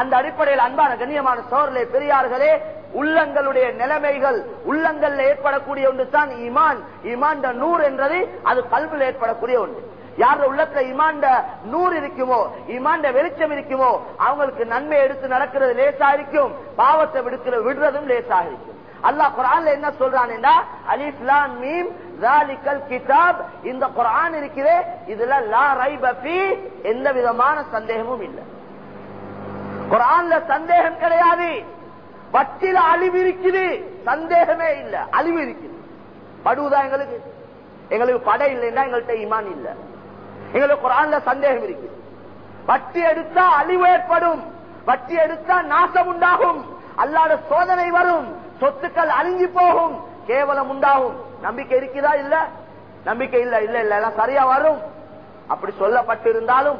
அந்த அடிப்படையில் அன்பான கண்ணியமான சோர்லே பெரியார்களே உள்ளங்களுடைய நிலைமைகள் உள்ளங்கள்ல ஏற்படக்கூடிய ஒன்று தான் இமான் இமான் நூறு என்றது அது கல்வியில் ஏற்படக்கூடிய ஒன்று. யார உள்ளத்துல இமாண்ட நூறு இருக்குமோ இமாண்ட வெளிச்சம் இருக்குமோ அவங்களுக்கு நன்மை எடுத்து நடக்கிறது லேசா இருக்கும் பாவத்தை விடுக்கிற விடுறதும் லேசா இருக்கும். அல்லா குரான்ல என்ன சொல்றான்னா அலிஸ்லாம் மீம் ராலிக்கல் கிதாப் இந்த குரான் இருக்கிறே இதுல லா ரைபி எந்த விதமான சந்தேகமும் இல்லை. குரான்ல சந்தேகம் கிடையாது. வட்டில அழிவு இருக்குது சந்தேகமே இல்ல. அழிவு இருக்குது படுவதா எங்களுக்கு? எங்களுக்கு படை இல்லைன்னா எங்கள்கிட்ட இமான் இல்ல. எங்களுக்கு குரான்ல சந்தேகம் இருக்கு. வட்டி எடுத்தா அழிவு ஏற்படும். வட்டி எடுத்தா நாசம் உண்டாகும். அல்லாத சோதனை வரும். சொத்துக்கள் அழிஞ்சு போகும். கேவலம் உண்டாகும். நம்பிக்கை இருக்குதா இல்ல? நம்பிக்கை இல்ல இல்ல இல்ல. எல்லாம் சரியா வரும். அப்படி சொல்லப்பட்டிருந்தாலும்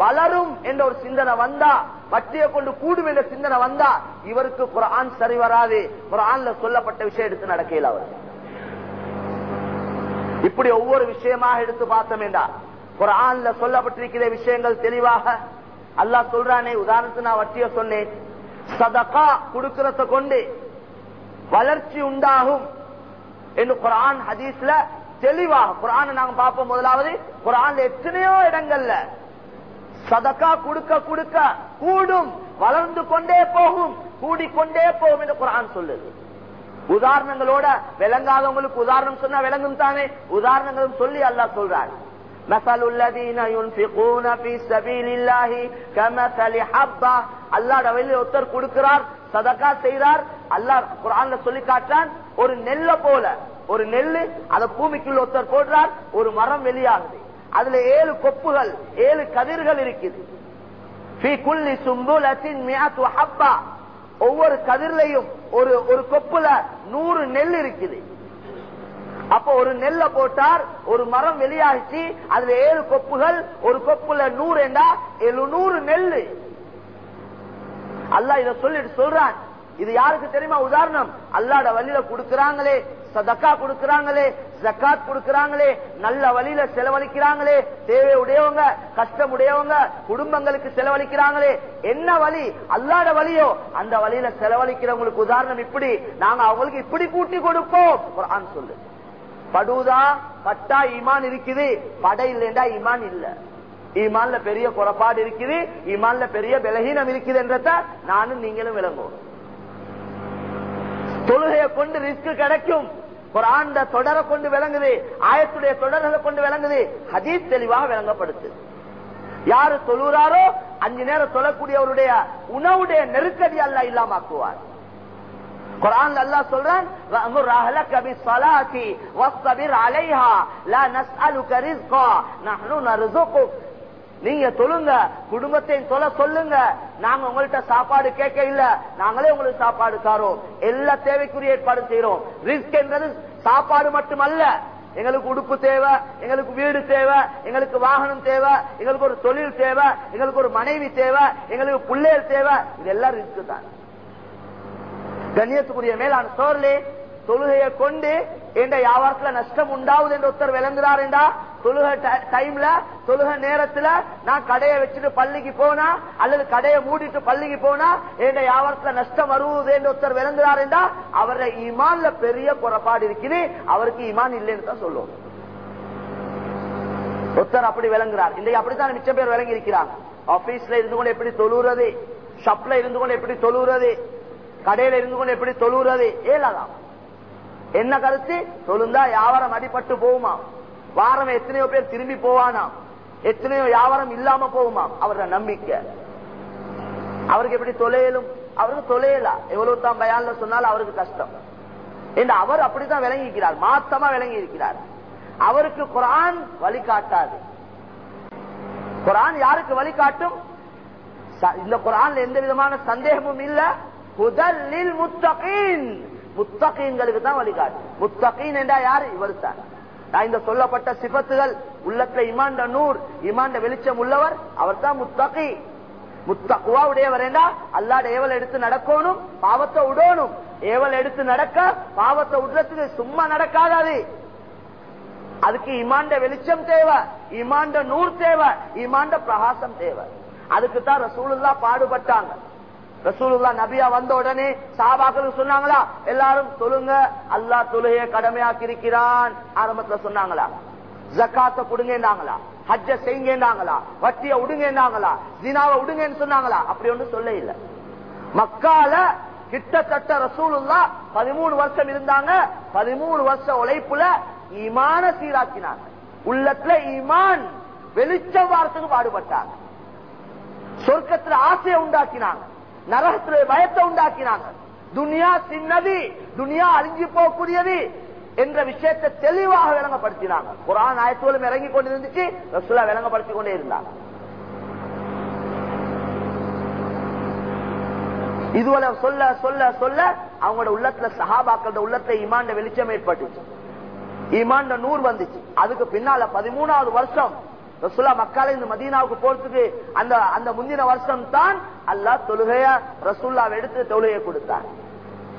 வளரும் என்ற ஒரு சிந்தனை வந்தா வட்டியை கொண்டு கூடும் என்ற சிந்தனை வந்தா இவருக்கு குரான் சரி வராது. குரான்ல சொல்லப்பட்ட விஷயம் எடுத்து நடக்கையில் அவர். இப்படி ஒவ்வொரு விஷயமாக எடுத்து பார்த்தோமேண்டா குரான்ல சொல்லப்பட்டிருக்கிற விஷயங்கள் தெளிவாக அல்லாஹ் சொல்றானே உதாரணத்துக்கு நான் வட்டிய சொன்னேன். சதகா கொடுக்கறத கொண்டு வளர்ச்சி உண்டாகும் என்று குரான் ஹதீஸ்ல தெளிவாக குரான் நாங்க பார்ப்போம் முதலாவது குரான்ல எத்தனையோ இடங்கள்ல சதக்கா கொடுக்க கொடுக்க கூடும் வளர்ந்து கொண்டே போகும் கூடிக்கொண்டே போகும் என்று குரான் சொல்லுது உதாரணங்களோட விளங்காதவங்களுக்கு உதாரணம் சொன்னா விளங்கும் தானே உதாரணங்களும் சொல்லி அல்லாஹ் சொல்றார் مثل الذين ينفقون في سبيل الله كمثل حبة அல்லாஹ் வெளியே ஒருத்தர் கொடுக்கிறார் சதக்கா செய்கிறார் அல்லாஹ் குரான்ல சொல்லி காட்டான் ஒரு நெல்ல போல ஒரு நெல்லு அத பூமிக்குள்ள ஒருத்தர் போடுறார் ஒரு மரம் வெளியாகுது அதுல ஏழு கொப்புகள் ஏழு கதிர்கள் இருக்குது. ஒவ்வொரு கதிர்லையும் ஒரு ஒரு கொப்புல நூறு நெல் இருக்குது. அப்ப ஒரு நெல்ல போட்டார் ஒரு மரம் வெளியாகிச்சு அதுல ஏழு கொப்புகள் ஒரு கொப்புல நூறு என்றா எழுநூறு நெல் அல்ல இத சொல்லிட்டு சொல்றான். இது யாருக்கு தெரியுமா? உதாரணம் அல்லாட வழியில கொடுக்கிறாங்களே சதக்கா கொடுக்கிறாங்களே ஜக்காத் கொடுக்கிறாங்களே நல்ல வழியில செலவழிக்கிறாங்களே தேவை உடையவங்க கஷ்டம் உடையவங்க குடும்பங்களுக்கு செலவழிக்கிறாங்களே என்ன வழி? அல்லாட வழியோ அந்த வழியில செலவழிக்கிறவங்களுக்கு உதாரணம் இப்படி. நாங்க அவங்களுக்கு இப்படி கூட்டி கொடுப்போம். சொல்லு. படுதா பட்டா ஈமான் இருக்குது. படை இல்லைண்டா ஈமான் இல்ல. ஈமான்ல பெரிய குறைபாடு இருக்குது. ஈமான்ல பெரிய விலகீனம் இருக்குது என்றத நானும் நீங்களும் விளங்குவோம். தொழுகையை கொண்டு ரிஸ்க் கிடைக்கும். குரான் தொடரை கொண்டு விளங்குது. ஆயத்துடைய தொடர்களை கொண்டு விளங்குது. ஹதீஸ் தெளிவாக விளங்கப்படுது. யாரு தொழுறாரோ அஞ்சு நேரம் சொல்லக்கூடியவருடைய உணவுடைய நெருக்கடி அல்ல இல்லாமக்குவார். குரான் அல்லா சொல்றான் நீங்க சொல்லுங்க குடும்பத்தையும் சொல்ல சொல்லுங்க. நாங்க உங்கள்கிட்ட சாப்பாடு கேட்க இல்ல. நாங்களே உங்களுக்கு சாப்பாடு தாரோம். எல்லா தேவைக்குரிய ஏற்பாடு செய்யறோம் ரிஸ்க் என்றது சாப்பாடு மட்டுமல்ல. எங்களுக்கு உடுப்பு தேவை எங்களுக்கு வீடு தேவை எங்களுக்கு வாகனம் தேவை எங்களுக்கு ஒரு தொழில் தேவை எங்களுக்கு ஒரு மனைவி தேவை எங்களுக்கு பிள்ளைகள் தேவை. இதெல்லாம் ரிஸ்க் தான். கண்ணியத்துக்குரிய மேலான சோர்லே தொழுகையை கொண்டு என்ற வியாபாரத்துல நஷ்டம் உண்டாவது என்று ஒருத்தர் விளங்குறார் என்றா தொழுக டைம்ல தொழுக நேரத்துல நான் கடையை வச்சுட்டு பள்ளிக்கு போனா அல்லது கடையை மூடிட்டு பள்ளிக்கு போனா என்ற வியாபாரத்துல நஷ்டம் வருவது என்று ஒருத்தர் விளங்குறார் என்றா அவருடைய இமான்ல பெரிய குறைபாடு இருக்குது. அவருக்கு இமான் இல்லைன்னு தான் சொல்லுவோம். ஒருத்தர் அப்படி விளங்குறார். இன்றைக்கு அப்படித்தான் மிச்சம் பேர் விளங்கி இருக்கிறாங்க. ஆபீஸ்ல இருந்து கொண்டு எப்படி தொழுறது ஷப்ல இருந்து கொண்டு எப்படி தொழுறது கடையில இருந்து கொண்டு எப்படி தொழுறது ஏலாதான் என்ன கருத்து? தொழுந்தா வியாபாரம் அடிபட்டு போகுமா வாரம் எத்தனையோ பேர் திரும்பி போவானாம். எத்தனையோ வியாபாரம் இல்லாம போகுமாம் அவரோட நம்பிக்கை. அவருக்கு எப்படி தொலையலும்? அவருக்கு தொலையலா. எவ்வளவு தான் பயான்ல சொன்னாலும் அவருக்கு கஷ்டம். என்று அவர் அப்படித்தான் விளங்கிக்கிறார் மாத்தமா விளங்கி இருக்கிறார் அவருக்கு குரான் வழிகாட்டாது. குரான் யாருக்கு வழிகாட்டும்? இந்த குரான்ல எந்த விதமான சந்தேகமும் இல்ல. முதலில் முத்தகின். முத்தகீன்களுக்கு தான் வழிகாட்டு. முத்தகீன் என்றா யாரு? இவர் தான் இந்த சொல்லப்பட்ட சிபத்துகள் உள்ளத்துல இமாண்ட நூர் இமாண்ட வெளிச்சம் உள்ளவர் அவர் தான் முத்தகி முத்தகுவா உடையவர் என்றா அல்லாட ஏவல் எடுத்து நடக்கணும் பாவத்தை விடணும் ஏவல் எடுத்து நடக்க பாவத்தை விடுறதுக்கு சும்மா நடக்காதாது. அதுக்கு இமாண்ட வெளிச்சம் தேவை இமாண்ட நூர் தேவை இமாண்ட பிரகாசம் தேவை. அதுக்கு தான் ரசூலுல்லா பாடுபட்டாங்க. ரசூலுல்லா நபியா வந்த உடனே சாபாக்கள் சொன்னாங்களா? எல்லாரும் சொல்லுங்க அல்லா தொழுகைய கடமையாக்கி இருக்கிறான் ஆரம்பத்துல சொன்னாங்களா? ஜக்காத்த கொடுங்கன்னாங்களா? ஹஜ்ஜ செய்யுங்கன்னாங்களா? வட்டிய உடுங்கேண்டாங்களா ஜினாவை உடுங்கன்னு சொன்னாங்களா? அப்படி ஒன்று சொல்ல இல்ல மக்கால கிட்டத்தட்ட ரசூலுல்லா பதிமூணு வருஷம் இருந்தாங்க. பதிமூணு வருஷம் உழைப்புல ஈமான சீராக்கினாங்க. உள்ளத்துல ஈமான் வெளிச்சம் வாரத்துக்கு பாடுபட்டாங்க. சொர்க்கத்துல ஆசையை உண்டாக்கினாங்க. நரகத்துல பயத்தை உண்டாக்கினாங்க. துனியா சின்னது துனியா அழிஞ்சு போகக்கூடியது என்ற விஷயத்தை தெளிவாக விளங்கப்படுத்தினாங்க. குரான் ஆயத்தோலும் இறங்கி கொண்டிருந்துச்சு ரசுல்லா விளங்கப்படுத்திக் கொண்டே இருந்தாங்க. இதுவரை சொல்ல சொல்ல சொல்ல அவங்களோட உள்ளத்துல சஹாபாக்களோட உள்ளத்தை இமாண்ட வெளிச்சம் ஏற்பட்டுச்சு. இமாண்ட நூறு வந்துச்சு. அதுக்கு பின்னால பதிமூணாவது வருஷம் ரசுல்லா மக்கால இந்த மதீனாவுக்கு போறதுக்கு அந்த அந்த முந்தின வருஷம் தான் அல்லா தொழுகைய ரசுல்லாவை எடுத்து தொழுகையை கொடுத்தார்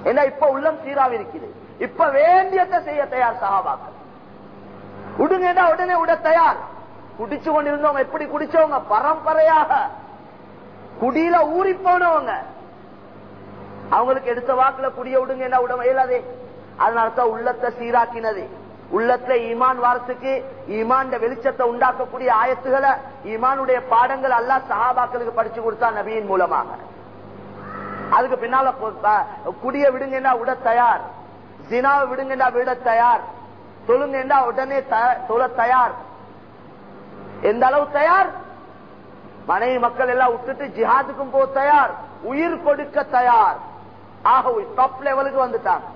ஏன்னா இப்ப உள்ளம் சீராவி இருக்குது. இப்ப வேண்டியத்தை செய்ய தயார் சகாபாக்கள். உடுங்கடா உடனே விட தயார். குடிச்சு கொண்டிருந்தவங்க எப்படி குடிச்சவங்க? பரம்பரையாக. குடியில ஊறி போனவங்க. அவங்களுக்கு எடுத்த வாக்குல குடிய விடுங்க என்ன விட இயலாதே. அதனாலதான் உள்ளத்தை சீராக்கினது. உள்ளத்துல ஈமான் வாரத்துக்கு ஈமான் வெளிச்சத்தை உண்டாக்கக்கூடிய ஆயத்துகளை ஈமானுடைய பாடங்கள் அல்லா சஹாபாக்களுக்கு படிச்சு கொடுத்தா நபியின் மூலமாக. அதுக்கு பின்னால குடிய விடுங்கன்னா விட தயார் ஜினாவை விடுங்கன்னா விட தயார் தொழுங்கன்னா உடனே தொழ தயார். எந்த அளவு தயார்? மனைவி மக்கள் எல்லாம் விட்டுட்டு ஜிஹாதுக்கும் போக தயார் உயிர் கொடுக்க தயார். ஆக டாப் லெவலுக்கு வந்துட்டாங்க.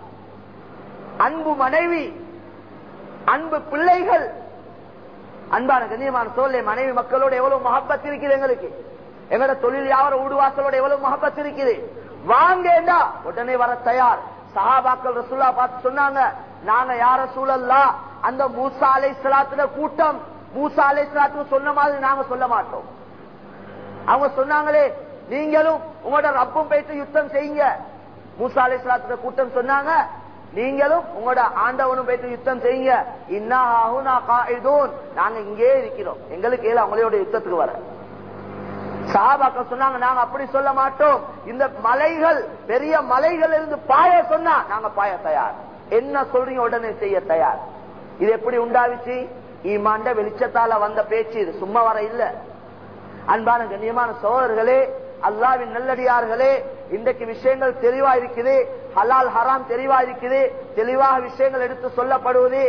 அன்பு மனைவி அன்பு பிள்ளைகள். அன்பான கண்ணியமான சோழ மனைவி மக்களோட எவ்வளவு மகப்பத் இருக்குது எங்களுக்கு. எங்களோட தொழில் யாவர ஊடுவாசலோட எவ்வளவு மகப்பத் இருக்குது. வாங்கேண்டா உடனே வர தயார். சஹாபாக்கள் ரசூலா பார்த்து சொன்னாங்க நாங்க யார சூழல்லா அந்த மூசா அலை சலாத்துல கூட்டம் மூசா அலை சலாத்துக்கு சொன்ன மாதிரி நாங்க சொல்ல மாட்டோம். அவங்க சொன்னாங்களே நீங்களும் உங்களோட ரப்பும் போயிட்டு யுத்தம் செய்யுங்க. மூசா அலை சலாத்துல கூட்டம் சொன்னாங்க நீங்களும் உங்களோட ஆண்டவனும் போயிட்டு யுத்தம் செய்யுங்க. நாங்க இங்கே இருக்கிறோம். எங்களுக்கு ஏழு அவங்களோட யுத்தத்துக்கு வர. சாபாக்க சொன்னாங்க நாங்க அப்படி சொல்ல மாட்டோம். இந்த மலைகள் பெரிய மலைகள் இருந்து பாய சொன்னா நாங்க பாய தயார். என்ன சொல்றீங்க உடனே செய்ய தயார். இது எப்படி உண்டாவிச்சு ஈமாண்ட வெளிச்சத்தால வந்த பேச்சு இது சும்மா வர இல்ல. அன்பான கண்ணியமான சோழர்களே அல்லாவின் நல்லடியார்களே இன்றைக்கு விஷயங்கள் தெளிவா இருக்குது. ஹலால் ஹராம் தெளிவா இருக்குது தெளிவாக விஷயங்கள் எடுத்து சொல்லப்படுவது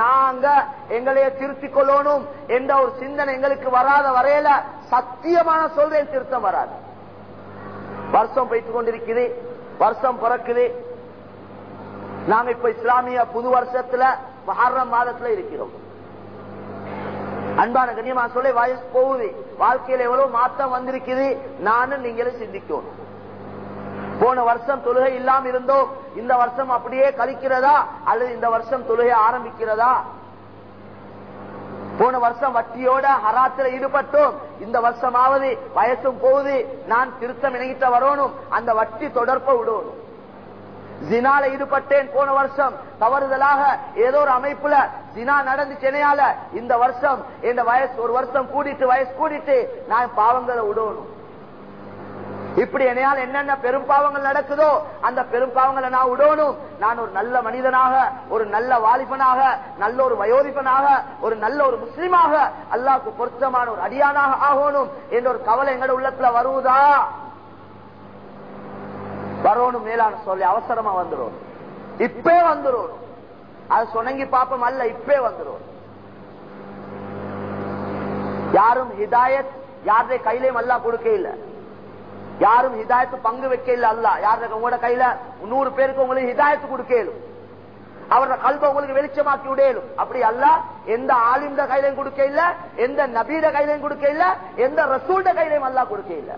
நாங்க எங்களைய திருத்திக் கொள்ளணும் என்ற ஒரு சிந்தனை எங்களுக்கு வராத வரையில சத்தியமான சொல்றேன் திருத்தம் வராது. வருஷம் போய்த்து கொண்டிருக்குது வருஷம் பிறக்குது. நாங்க இப்ப இஸ்லாமிய புது வருஷத்துல மஹர்ரம் மாதத்துல இருக்கிறோம். அன்பான கண்ணியமா சொல்லி வயசு போகுது. வாழ்க்கையில எவ்வளவு மாற்றம் வந்திருக்குது நானும் நீங்களும் சிந்திக்கணும். போன வருஷம் தொழுகை இல்லாம இருந்தோம் இந்த வருஷம் அப்படியே கழிக்கிறதா? அல்லது இந்த வருஷம் தொழுகை ஆரம்பிக்கிறதா? போன வருஷம் வட்டியோட ஹராத்துல ஈடுபட்டோம். இந்த வருஷமாவது வயசும் போகுது. நான் திருத்தம் இணைகிட்ட வரணும். அந்த வட்டி தொடர்ப விடணும். ஜினால ஈடுபட்டேன் போன வருஷம். தவறுதலாக ஏதோ ஒரு அமைப்புல ஜினா நடந்து சென்னையால இந்த வருஷம் என் வயசு ஒரு வருஷம் கூடிட்டு வயசு கூடிட்டு நான் பாவங்களை விடணும். இப்படி என்னால் என்னென்ன பெரும்பாவங்கள் நடக்குதோ அந்த பெரும்பாவங்களை நான் விடணும். நான் ஒரு நல்ல மனிதனாக ஒரு நல்ல வாலிபனாக நல்ல ஒரு வயோதிபனாக ஒரு நல்ல ஒரு முஸ்லிமாக அல்லாஹ்க்கு பொருத்தமான ஒரு அடியானாக ஆகணும் என்ற ஒரு கவலை எங்கட உள்ளத்துல வருவதா வரணும் மேலான சொல்லி அவசரமா வந்துடும் இப்பே வந்துடும் அது சொன்னங்கி பாப்பம் அல்ல இப்பே வந்துடும் யாரும் ஹிதாயத் யாருடைய கையிலையும் அல்லா கொடுக்க இல்லை. யாரும் ஹிதாயத்து பங்கு வைக்க இல்ல அல்ல. யார் உங்களோட கையில? நூறு பேருக்கு உங்களுக்கு ஹிதாயத்து கொடுக்கலும். அவரோட கல்வ உங்களுக்கு வெளிச்சமாக்கி விடையலும் அப்படி அல்ல. எந்த ஆலிம்ட கையிலையும் கொடுக்க இல்ல எந்த நபீட கையிலையும் கொடுக்க இல்ல எந்த ரசூல்ட கையிலையும் அல்லா கொடுக்க இல்ல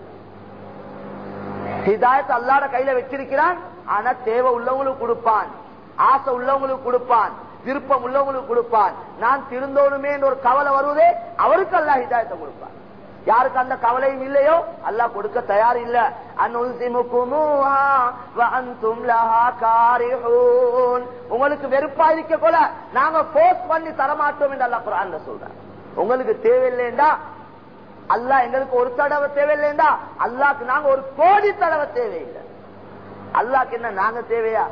ஹிதாயத்து அல்லாட கையில வச்சிருக்கிறான். ஆனா தேவை உள்ளவங்களுக்கு கொடுப்பான். ஆசை உள்ளவங்களுக்கு கொடுப்பான். விருப்பம் உள்ளவங்களுக்கு கொடுப்பான். நான் திருந்தோணுமே ஒரு கவலை வருவதே அவருக்கு அல்லா ஹிதாயத்தை கொடுப்பான். யாருக்கு அந்த கவலையும் இல்லையோ? அல்லாஹ் கொடுக்க தயார் இல்ல. உங்களுக்கு வெறுப்பா இருக்க போல நாங்க போஸ்ட் பண்ணி தரமாட்டோம் என்று அல்லா குரான் சொல்றேன். உங்களுக்கு தேவையில்லைண்டா அல்லாஹ் எங்களுக்கு ஒரு தடவை தேவையில்லைண்டா அல்லாக்கு நாங்க ஒரு கோடி தடவை தேவையில்லை. அல்லாக்கு என்ன நாங்க தேவையா?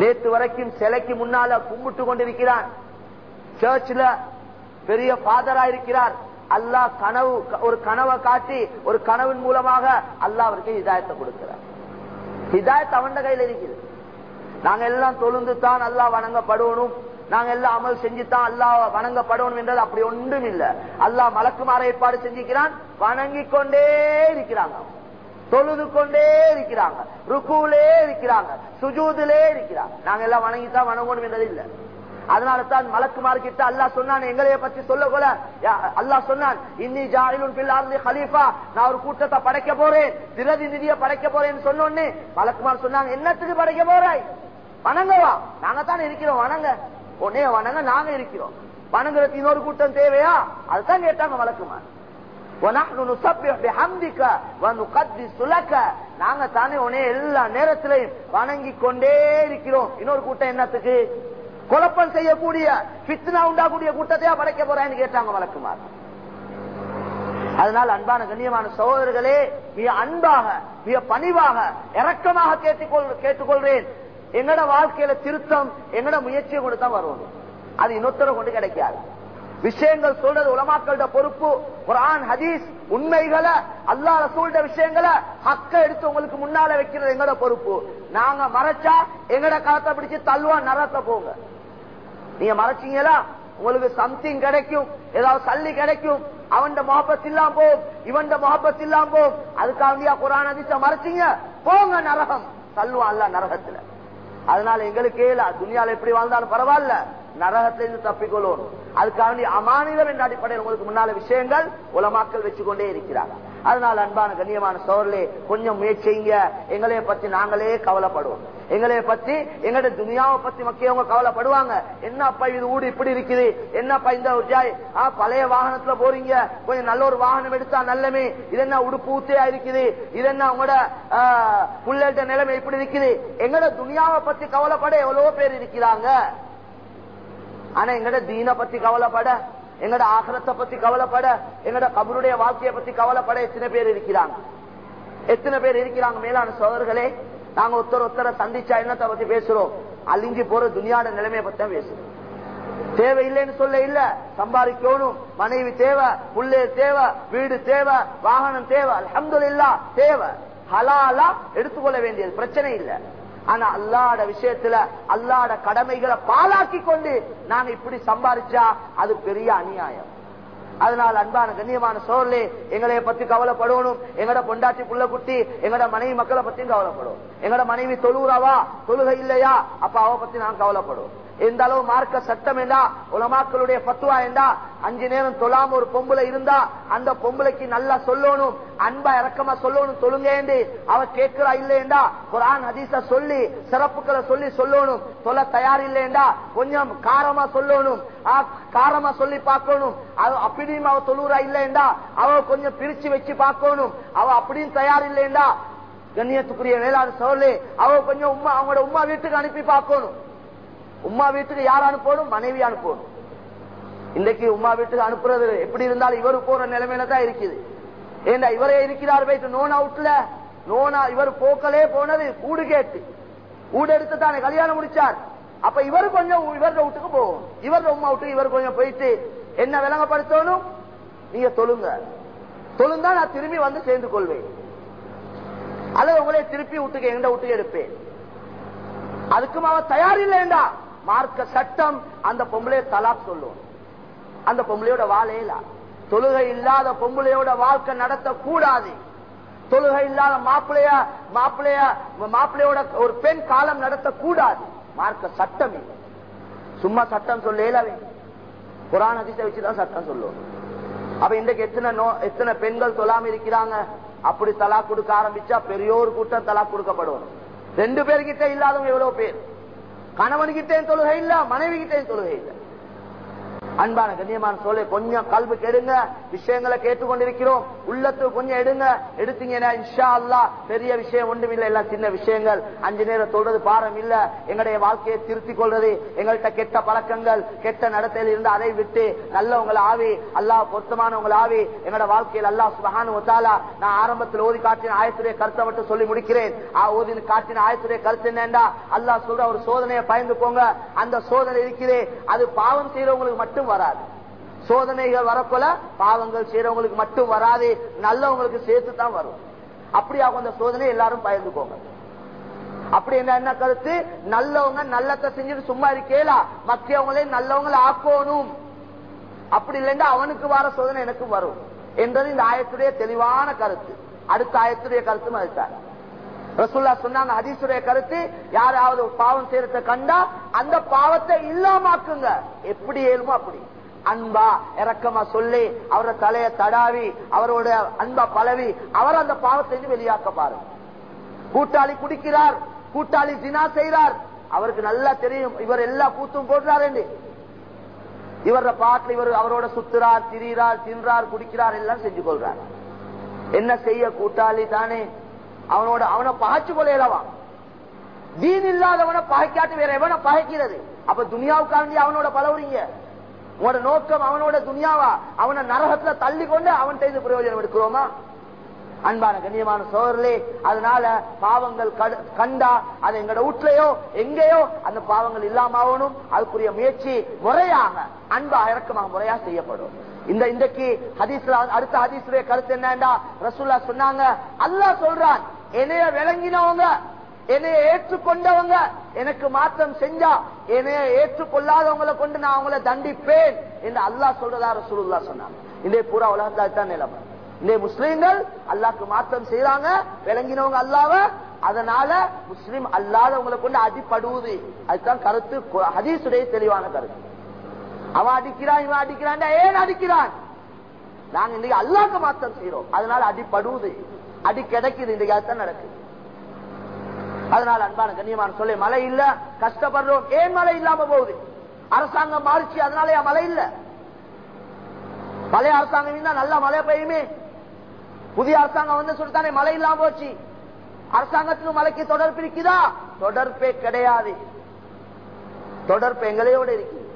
நேற்று வரைக்கும் சிலைக்கு முன்னால கும்பிட்டு கொண்டிருக்கிறான். சர்ச்சில் பெரிய ஃபாதரா இருக்கிறார். அல்லாஹ் கனவு ஒரு கனவை காட்டி ஒரு கனவின் மூலமாக அல்லா அவருக்கு ஹிதாயத்தை கொடுக்கிறார். ஹிதாயத் அவன் கையில் இருக்குது. நாங்க எல்லாம் தொழுந்து தான் அல்லா வணங்கப்படுவனும் நாங்க எல்லாம் அமல் செஞ்சுதான் அல்லாஹ் வணங்கப்படணும் என்றது அப்படி ஒன்றும் இல்ல. அல்லாஹ் மலக்குமார ஏற்பாடு செஞ்சுக்கிறான் வணங்கிக் கொண்டே இருக்கிறாங்க. தொழுது கொண்டே இருக்கிறாங்க ருக்குலே இருக்கிறாங்க சுஜூதிலே இருக்கிறாங்க. நாங்க எல்லாம் வணங்கித்தான் வணங்கணும் என்றது இல்லை. அதனால தான் மலக்குமார் கிட்ட அல்லாஹ் சொன்னான் எங்களைய பத்தி சொல்ல போல அல்லாஹ் சொன்னான் இன்னி ஜாயிலுன் பில்லார்லி ஹலீஃபா நான் ஒரு கூட்டத்தை படைக்க போறேன் திரதி நிதிய படைக்க போறேன்னு சொன்னோன்னு மலக்குமார் சொன்னாங்க என்னத்துக்கு படைக்க போறாய் வணங்கவா நாங்க தானே இருக்கிறோம் வணங்க. உடனே வணங்க நாங்க இருக்கிறோம். வணங்குறதுக்கு இன்னொரு கூட்டம் தேவையா? அதுதான் கேட்டாங்க மலக்குமார். நாங்க தானே உடனே எல்லா நேரத்திலையும் வணங்கி கொண்டே இருக்கிறோம். இன்னொரு கூட்டம் என்னத்துக்கு? குழப்பம் செய்யக்கூடிய பித்னா உண்டாக்கூடிய கூட்டத்தையா படைக்க போறான்னு கேட்டாங்க வழக்குமார். அதனால் அன்பான கண்ணியமான சகோதரர்களே மிக அன்பாக மிக பணிவாக இறக்கமாக கேட்டுக்கொள்றேன் எங்கட வாழ்க்கையில திருத்தம் எங்கட முயற்சியை கொண்டு தான் வருவோம். அது இன்னொருத்தர கொண்டு கிடைக்காது. விஷயங்கள் சொல்றது உலமாக்களோட பொறுப்பு குரான் ஹதீஸ் உண்மைகளை அல்லாத சூழ்ந்த விஷயங்களை ஹக்க எடுத்து உங்களுக்கு முன்னால வைக்கிறது எங்கட பொறுப்பு. நாங்க மறைச்சா எங்கட காலத்தை பிடிச்சு தள்ளுவா நரத்த போங்க. நீங்க மறைச்சீங்களா? உங்களுக்கு சம்திங் கிடைக்கும். ஏதாவது சல்லி கிடைக்கும். அவன் முகப்பத் இல்லாம போகும் இவன் முகப்பத் இல்லாம போகும் அதுக்காக குரான் அதிச மறைச்சீங்க. போங்க நரகம். தள்ளுவான் அல்ல நரகத்துல. அதனால எங்களுக்கு துணியால எப்படி வாழ்ந்தாலும் பரவாயில்ல. நரகத்திலிருந்து தப்பிக்கொள்ளணும் அதுக்காக அமானிதம் என்ற அடிப்படையில் உங்களுக்கு முன்னால விஷயங்கள் உலமாக்கள் வச்சுக்கொண்டே இருக்கிறாங்க. அதனால அன்பான கண்ணியமான சோர்லே கொஞ்சம் முயற்சிங்க எங்களைய பத்தி நாங்களே கவலைப்படுவோம். எங்களைய பத்தி எங்கட துனியாவை பத்தி மக்கியவங்க கவலைப்படுவாங்க. என்னப்பா இது ஊடு இப்படி இருக்குது? என்னப்பா இந்த பழைய வாகனத்துல போறீங்க. கொஞ்சம் நல்ல ஒரு வாகனம் எடுத்தா நல்லமே. இது என்ன உடுப்பு ஊத்தையா இருக்குது? இது என்ன உங்களோட புள்ளட்ட நிலைமை இப்படி இருக்குது? எங்கட துனியாவை பத்தி கவலைப்பட எவ்வளவோ பேர் இருக்கிறாங்க. ஆனா எங்கட தீன பத்தி கவலைப்பட எங்கட ஆகலத்தை பத்தி கவலைப்பட எங்கட கபருடைய வாழ்க்கையை பத்தி கவலைப்பட எத்தனை பேர் இருக்கிறாங்க? எத்தனை பேர் இருக்கிறாங்க மேலான சோதர்களே? நாங்க ஒருத்தர் ஒருத்தரை சந்திச்சா என்னத்தை பத்தி பேசுறோம்? அழிஞ்சு போற துணியாட நிலைமையை பத்தி தான் பேசுறோம். தேவை இல்லைன்னு சொல்ல இல்ல. சம்பாதிக்கணும். மனைவி தேவை புள்ளே தேவை வீடு தேவை வாகனம் தேவை. அல்ஹம்துலில்லாஹ் தேவை. ஹலாலா எடுத்துக்கொள்ள வேண்டியது. பிரச்சனை இல்லை. ஆனா அல்லாட விஷயத்துல அல்லாட கடமைகளை பாலாக்கி கொண்டு நாங்க இப்படி சம்பாதிச்சா அது பெரிய அநியாயம். அதனால் அன்பான கண்ணியமான சோழலே எங்களைய பத்தி கவலைப்படணும். எங்கட பொண்டாட்டி புள்ள குட்டி எங்கட மனைவி மக்களை பத்தியும் கவலைப்படும் எங்கட மனைவி தொழுறாவா தொழுகை இல்லையா? அப்ப அவ பத்தி நான் கவலைப்படுவோம். எந்த அளவு மார்க்க சட்டம் என்றா உலமாக்களுடைய பத்துவா என்றா அஞ்சு நேரம் தொழாம ஒரு பொம்புல இருந்தா அந்த பொம்பளைக்கு நல்லா சொல்லணும் அன்பா இறக்கமா சொல்லணும் தொழுங்க அவ கேட்கிறா இல்லையண்டா குரான் ஹதீஸ சொல்லி சிறப்புகளை சொல்லி சொல்லணும். சொல்ல தயார் இல்லையண்டா கொஞ்சம் காரமா சொல்லணும். ஆ, காரமா சொல்லி பார்க்கணும். அவ அப்படியும் அவ தொழுறா இல்லையண்டா அவ கொஞ்சம் பிரிச்சு வச்சு பார்க்கணும். அவ அப்படின்னு தயார் இல்லையண்டா கண்ணியத்துக்குரிய வேளாண் சொல்லி அவ கொஞ்சம் உமா அவங்களோட உமா வீட்டுக்கு அனுப்பி பார்க்கணும். உமா வீட்டுக்கு யார் அனுப்பணும்? மனைவி அனுப்பணும். இன்றைக்கு உமா வீட்டுக்கு அனுப்புறது எப்படி இருந்தாலும் இவரு போற நிலைமையில தான் இருக்குது. ஏண்டா இவரே இருக்கிறார் போயிட்டு நோன் அவுட்ல நோனா இவர் போக்கலே போனது கூடு கேட்டு. கூடு எடுத்து தானே கல்யாணம் முடிச்சார். அப்ப இவர் கொஞ்சம் இவரோட வீட்டுக்கு போகும் இவரோட உமா வீட்டுக்கு இவர் கொஞ்சம் போயிட்டு என்ன விளங்கப்படுத்தணும்? நீங்க சொல்லுங்க சொல்லுந்தா நான் திரும்பி வந்து சேர்ந்து கொள்வேன். அல்லது உங்களே திருப்பி விட்டுக்க எங்க விட்டுக்க எடுப்பேன். அதுக்கும் அவன் தயார் இல்லைண்டா மார்க்க சட்டம் அந்த பொம்பளைய தலாக் சொல்லுவோம் அந்த பொம்பளையோட வாழையில தொழுகை இல்லாத பொம்பளையோட வாழ்க்கை நடத்த கூடாது தொழுகை இல்லாத மாப்பிளைய மாப்பிளைய மாப்பிளையோட ஒரு பெண் காலம் நடத்த கூடாது மார்க்க சட்டம் சும்மா சட்டம் சொல்லவே குரான் அதிசய வச்சுதான் சட்டம் சொல்லுவோம் அப்ப இன்றைக்கு எத்தனை நோ எத்தனை பெண்கள் சொல்லாம இருக்கிறாங்க? அப்படி தலா கொடுக்க ஆரம்பிச்சா பெரிய ஒரு கூட்டம் தலா கொடுக்கப்படும் ரெண்டு பேர்கிட்ட இல்லாதவங்க எவ்வளவு பேர்? கணவன்கிட்டே தொழுகை இல்ல மனைவி கிட்டே தொழுகை இல்ல அன்பான கண்ணியமான சொல்ல கொஞ்சம் கல்வி கெடுங்க. விஷயங்களை கேட்டுக்கொண்டிருக்கிறோம். உள்ளத்துக்கு கொஞ்சம் எடுங்க. எடுத்தீங்கன்னா இன்ஷா அல்லா பெரிய விஷயம் ஒன்றும் இல்ல எல்லாம் சின்ன விஷயங்கள். அஞ்சு நேரம் சொல்றது பாரம் இல்ல. எங்களுடைய வாழ்க்கையை திருத்திக் கொள்றது. எங்கள்கிட்ட கெட்ட பழக்கங்கள் கெட்ட நடத்தையில் இருந்து அதை விட்டு நல்லவங்களை ஆவி அல்லாஹ் பொருத்தமானவங்களை ஆவி. எங்களோட வாழ்க்கையில் அல்லாஹ் சுபஹானு ஒத்தாலா நான் ஆரம்பத்தில் ஓதி காட்டின ஆயத்துடைய கருத்தை மட்டும் சொல்லி முடிக்கிறேன். ஓதி காட்டின ஆயத்துடைய கருத்து என்னண்டா? அல்லாஹ் சொல்ற ஒரு சோதனையை பயந்து போங்க. அந்த சோதனை இருக்கிறேன் அது பாவம் செய்யறவங்களுக்கு மட்டும் வராது. சோதனைகள் வரப்போல பாவங்கள் செய்யறவங்களுக்கு மட்டும் வராது. நல்லவங்களுக்கு சேர்த்து தான் வரும். அப்படியாக அந்த சோதனை எல்லாரும் பயந்துக்கோங்க. அப்படி என்ன என்ன கருத்து? நல்லவங்க நல்லத்தை செஞ்சுட்டு சும்மா இருக்கேலா மக்கியவங்களே நல்லவங்களை ஆக்கணும். அப்படி இல்லைன்னா அவனுக்கு வர சோதனை எனக்கு வரும். என்றது இந்த ஆயத்துடைய தெளிவான கருத்து. அடுத்த ஆயத்துடைய கருத்து அதுதான். ரசுல்லா சொன்னாங்க ஹதீசுடைய கருத்து யாராவது பாவம் செய்யறத கண்டா அந்த பாவத்தை இல்லாமாக்குங்க. எப்படி ஏழுமோ அப்படி. அன்பா இறக்கமா சொல்லி அவரோட தலைய தடாவி அவரோட அன்பா பழவி அவர் அந்த பாவத்தை வெளியாக்க பாருங்க கூட்டாளி குடிக்கிறார் கூட்டாளி ஜினா செய்கிறார். அவருக்கு நல்லா தெரியும் இவர் எல்லா கூத்தும் போடுறாரு இவர பாட்டில் இவர் அவரோட சுத்துறார் திரிகிறார் தின்றார் குடிக்கிறார் எல்லாம் செஞ்சு கொள்றார் என்ன செய்ய கூட்டாளி தானே? அவனோட அவனை பகைச்சு கொள்ளையலவா தீன் இல்லாதவனை பகைக்காட்டு வேற எவனை பகைக்கிறது அப்ப துனியாவுக்காண்டி அவனோட பலவுறீங்க. உங்களோட நோக்கம் அவனோட துனியாவா? அவனை நரகத்துல தள்ளி கொண்டு அவன் செய்து பிரயோஜனம் எடுக்கிறோமா? அன்பான கண்ணியமான சோழர்களே அதனால பாவங்கள் கண்டா அது எங்கட வீட்லயோ எங்கேயோ அந்த பாவங்கள் இல்லாம ஆகணும் அதுக்குரிய முயற்சி முறையாக அன்பா இறக்கமாக முறையா செய்யப்படும். இந்த இன்றைக்கு ஹதீஸ்ல அடுத்த ஹதீஸுடைய கருத்து என்னண்டா? ரசூல்லா சொன்னாங்க அல்லாஹ் சொல்றான் என்னைய விளங்கினவங்க என்னைய ஏற்றுக்கொண்டவங்க எனக்கு மாற்றம் செஞ்சா என்னைய ஏற்றுக்கொள்ளாதவங்களை கொண்டு நான் அவங்கள தண்டிப்பேன் என்று அல்லாஹ் சொல்றதா ரசூலுல்லா சொன்னாங்க. இந்த பூரா உலகத்தான் தான் நிலைமை. இந்த முஸ்லீம்கள் அல்லாக்கு மாற்றம் செய்யறாங்க விளங்கினவங்க அல்லாவ அதனால முஸ்லீம் அல்லாதவங்களை கொண்டு அடிப்படுவது அதுதான் கருத்து ஹதீசுடைய தெளிவான கருத்து. அவன் அடிக்கிறான் இவன் அடிக்கிறான் ஏன் அடிக்கிறான்? நாங்க இன்னைக்கு அல்லாக்கு மாற்றம் செய்யறோம் அதனால அடிப்படுவது அடி கிடைக்குது இந்த அதுதான் நடக்குது. அதனால அன்பான கண்ணியமான சொல்லி மழை இல்ல கஷ்டப்படுறோம். ஏன் மழை இல்லாம போகுது? அரசாங்கம் மாறிச்சு அதனால ஏன் மழை இல்ல? பழைய அரசாங்கம் இருந்தா நல்லா மழை பெய்யுமே. புதிய அரசாங்கம் வந்து சொல்லித்தானே மழை இல்லாம போச்சு. அரசாங்கத்திலும் மழைக்கு தொடர்பு இருக்குதா? தொடர்பே கிடையாது. தொடர்பு எங்களையோட இருக்கு.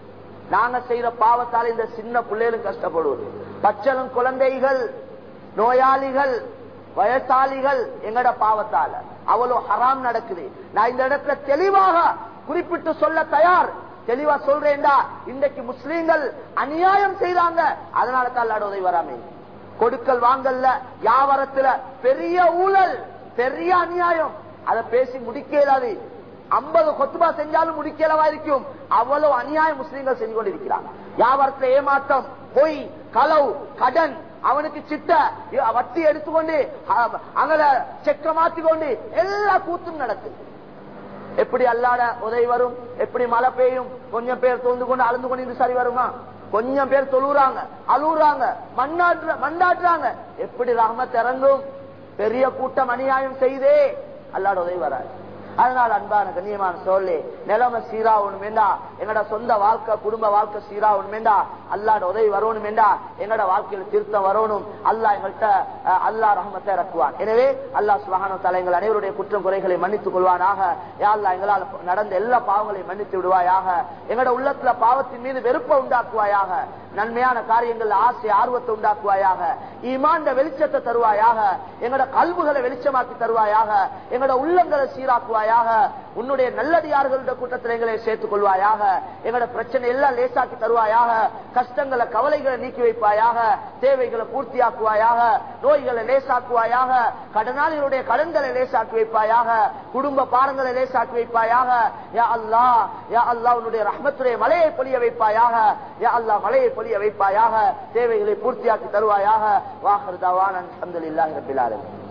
நாங்க செய்யற பாவத்தால் இந்த சின்ன பிள்ளைகளும் கஷ்டப்படுவது. பச்சளும் குழந்தைகள் நோயாளிகள் வயசாளிகள் எங்கட பாவத்தால. அவ்வளவு ஹராம் நடக்குது. நான் இந்த இடத்துல தெளிவாக குறிப்பிட்டு சொல்ல தயார். தெளிவா சொல்றேன்டா இன்றைக்கு முஸ்லீம்கள் அநியாயம் செய்யறாங்க அதனால தான் உதவி வராமே. கொடுக்கல் வாங்கல்ல வியாபாரத்துல பெரிய ஊழல் பெரிய அநியாயம். அதை பேசி முடிக்க இயலாது ஐம்பது கொத்துபா செஞ்சாலும் முடிக்கலவா இருக்கும். அவ்வளவு அநியாயம் முஸ்லீம்கள் செஞ்சு கொண்டிருக்கிறாங்க. வியாபாரத்துல ஏமாற்றம் பொய் களவு கடன் அவனுக்கு சிட்ட வட்டி எடுத்துக்கொண்டு அங்க செக்க மாத்திக்கொண்டு எல்லா கூத்தும் நடக்குது எப்படி அல்லாட உதவி வரும்? எப்படி மழை பெய்யும்? கொஞ்சம் பேர் தோந்து கொண்டு அழுந்து கொண்டு இது சரி வருமா? கொஞ்சம் பேர் தொழுறாங்க அழுகுறாங்க மண்ணாற்ற மண்டாட்டுறாங்க எப்படி ரஹமத் இறங்கும்? பெரிய கூட்டம் அநியாயம் செய்தே அல்லாட உதவி வராது. அதனால அன்பான கண்ணியமான சொல்லி நிலைமை சீரா ஒண்ணுமேண்டா எங்கட சொந்த வாழ்க்கை குடும்ப வாழ்க்கை சீரா ஒண்ணுமேண்டா அல்லாட உதவி வரணும் வேண்டா வாழ்க்கையில் திருத்தம் வரணும்? அல்லாஹ் எங்கள்கிட்ட அல்லா ரஹமத்தை இறக்குவான். எனவே அல்லா சுபஹானஹு தஆலா எங்கள் அனைவருடைய குற்றம் குறைகளை மன்னித்துக் கொள்வானாக. யாழ்லா எங்களால் நடந்த எல்லா பாவங்களையும் மன்னித்து விடுவாயாக. எங்கட உள்ளத்துல பாவத்தின் மீது வெறுப்பை உண்டாக்குவாயாக. நன்மையான காரியங்கள் ஆசை ஆர்வத்தை உண்டாக்குவாயாக. ஈமாண்ட வெளிச்சத்தை தருவாயாக. எங்கட கல்வுகளை வெளிச்சமாக்கி தருவாயாக. எங்கட உள்ளங்களை சீராக்குவாய் சீராக்குவாயாக உன்னுடைய நல்லடியார்களுடைய கூட்டத்தில் எங்களை சேர்த்துக் கொள்வாயாக எங்களோட பிரச்சனை எல்லாம் லேசாக்கி தருவாயாக கஷ்டங்களை கவலைகளை நீக்கி வைப்பாயாக தேவைகளை பூர்த்தியாக்குவாயாக நோய்களை லேசாக்குவாயாக கடனாளிகளுடைய கடன்களை லேசாக்கி வைப்பாயாக குடும்ப பாரங்களை லேசாக்கி வைப்பாயாக யா அல்லாஹ் யா அல்லாஹ் உன்னுடைய ரஹ்மத்துடைய மலையை பொழிய வைப்பாயாக யா அல்லாஹ் மலையை பொழிய வைப்பாயாக தேவைகளை பூர்த்தியாக்கி தருவாயாக வாஹர் தவான் அல்ஹம்துலில்லாஹி ரப்பில் ஆலமீன்.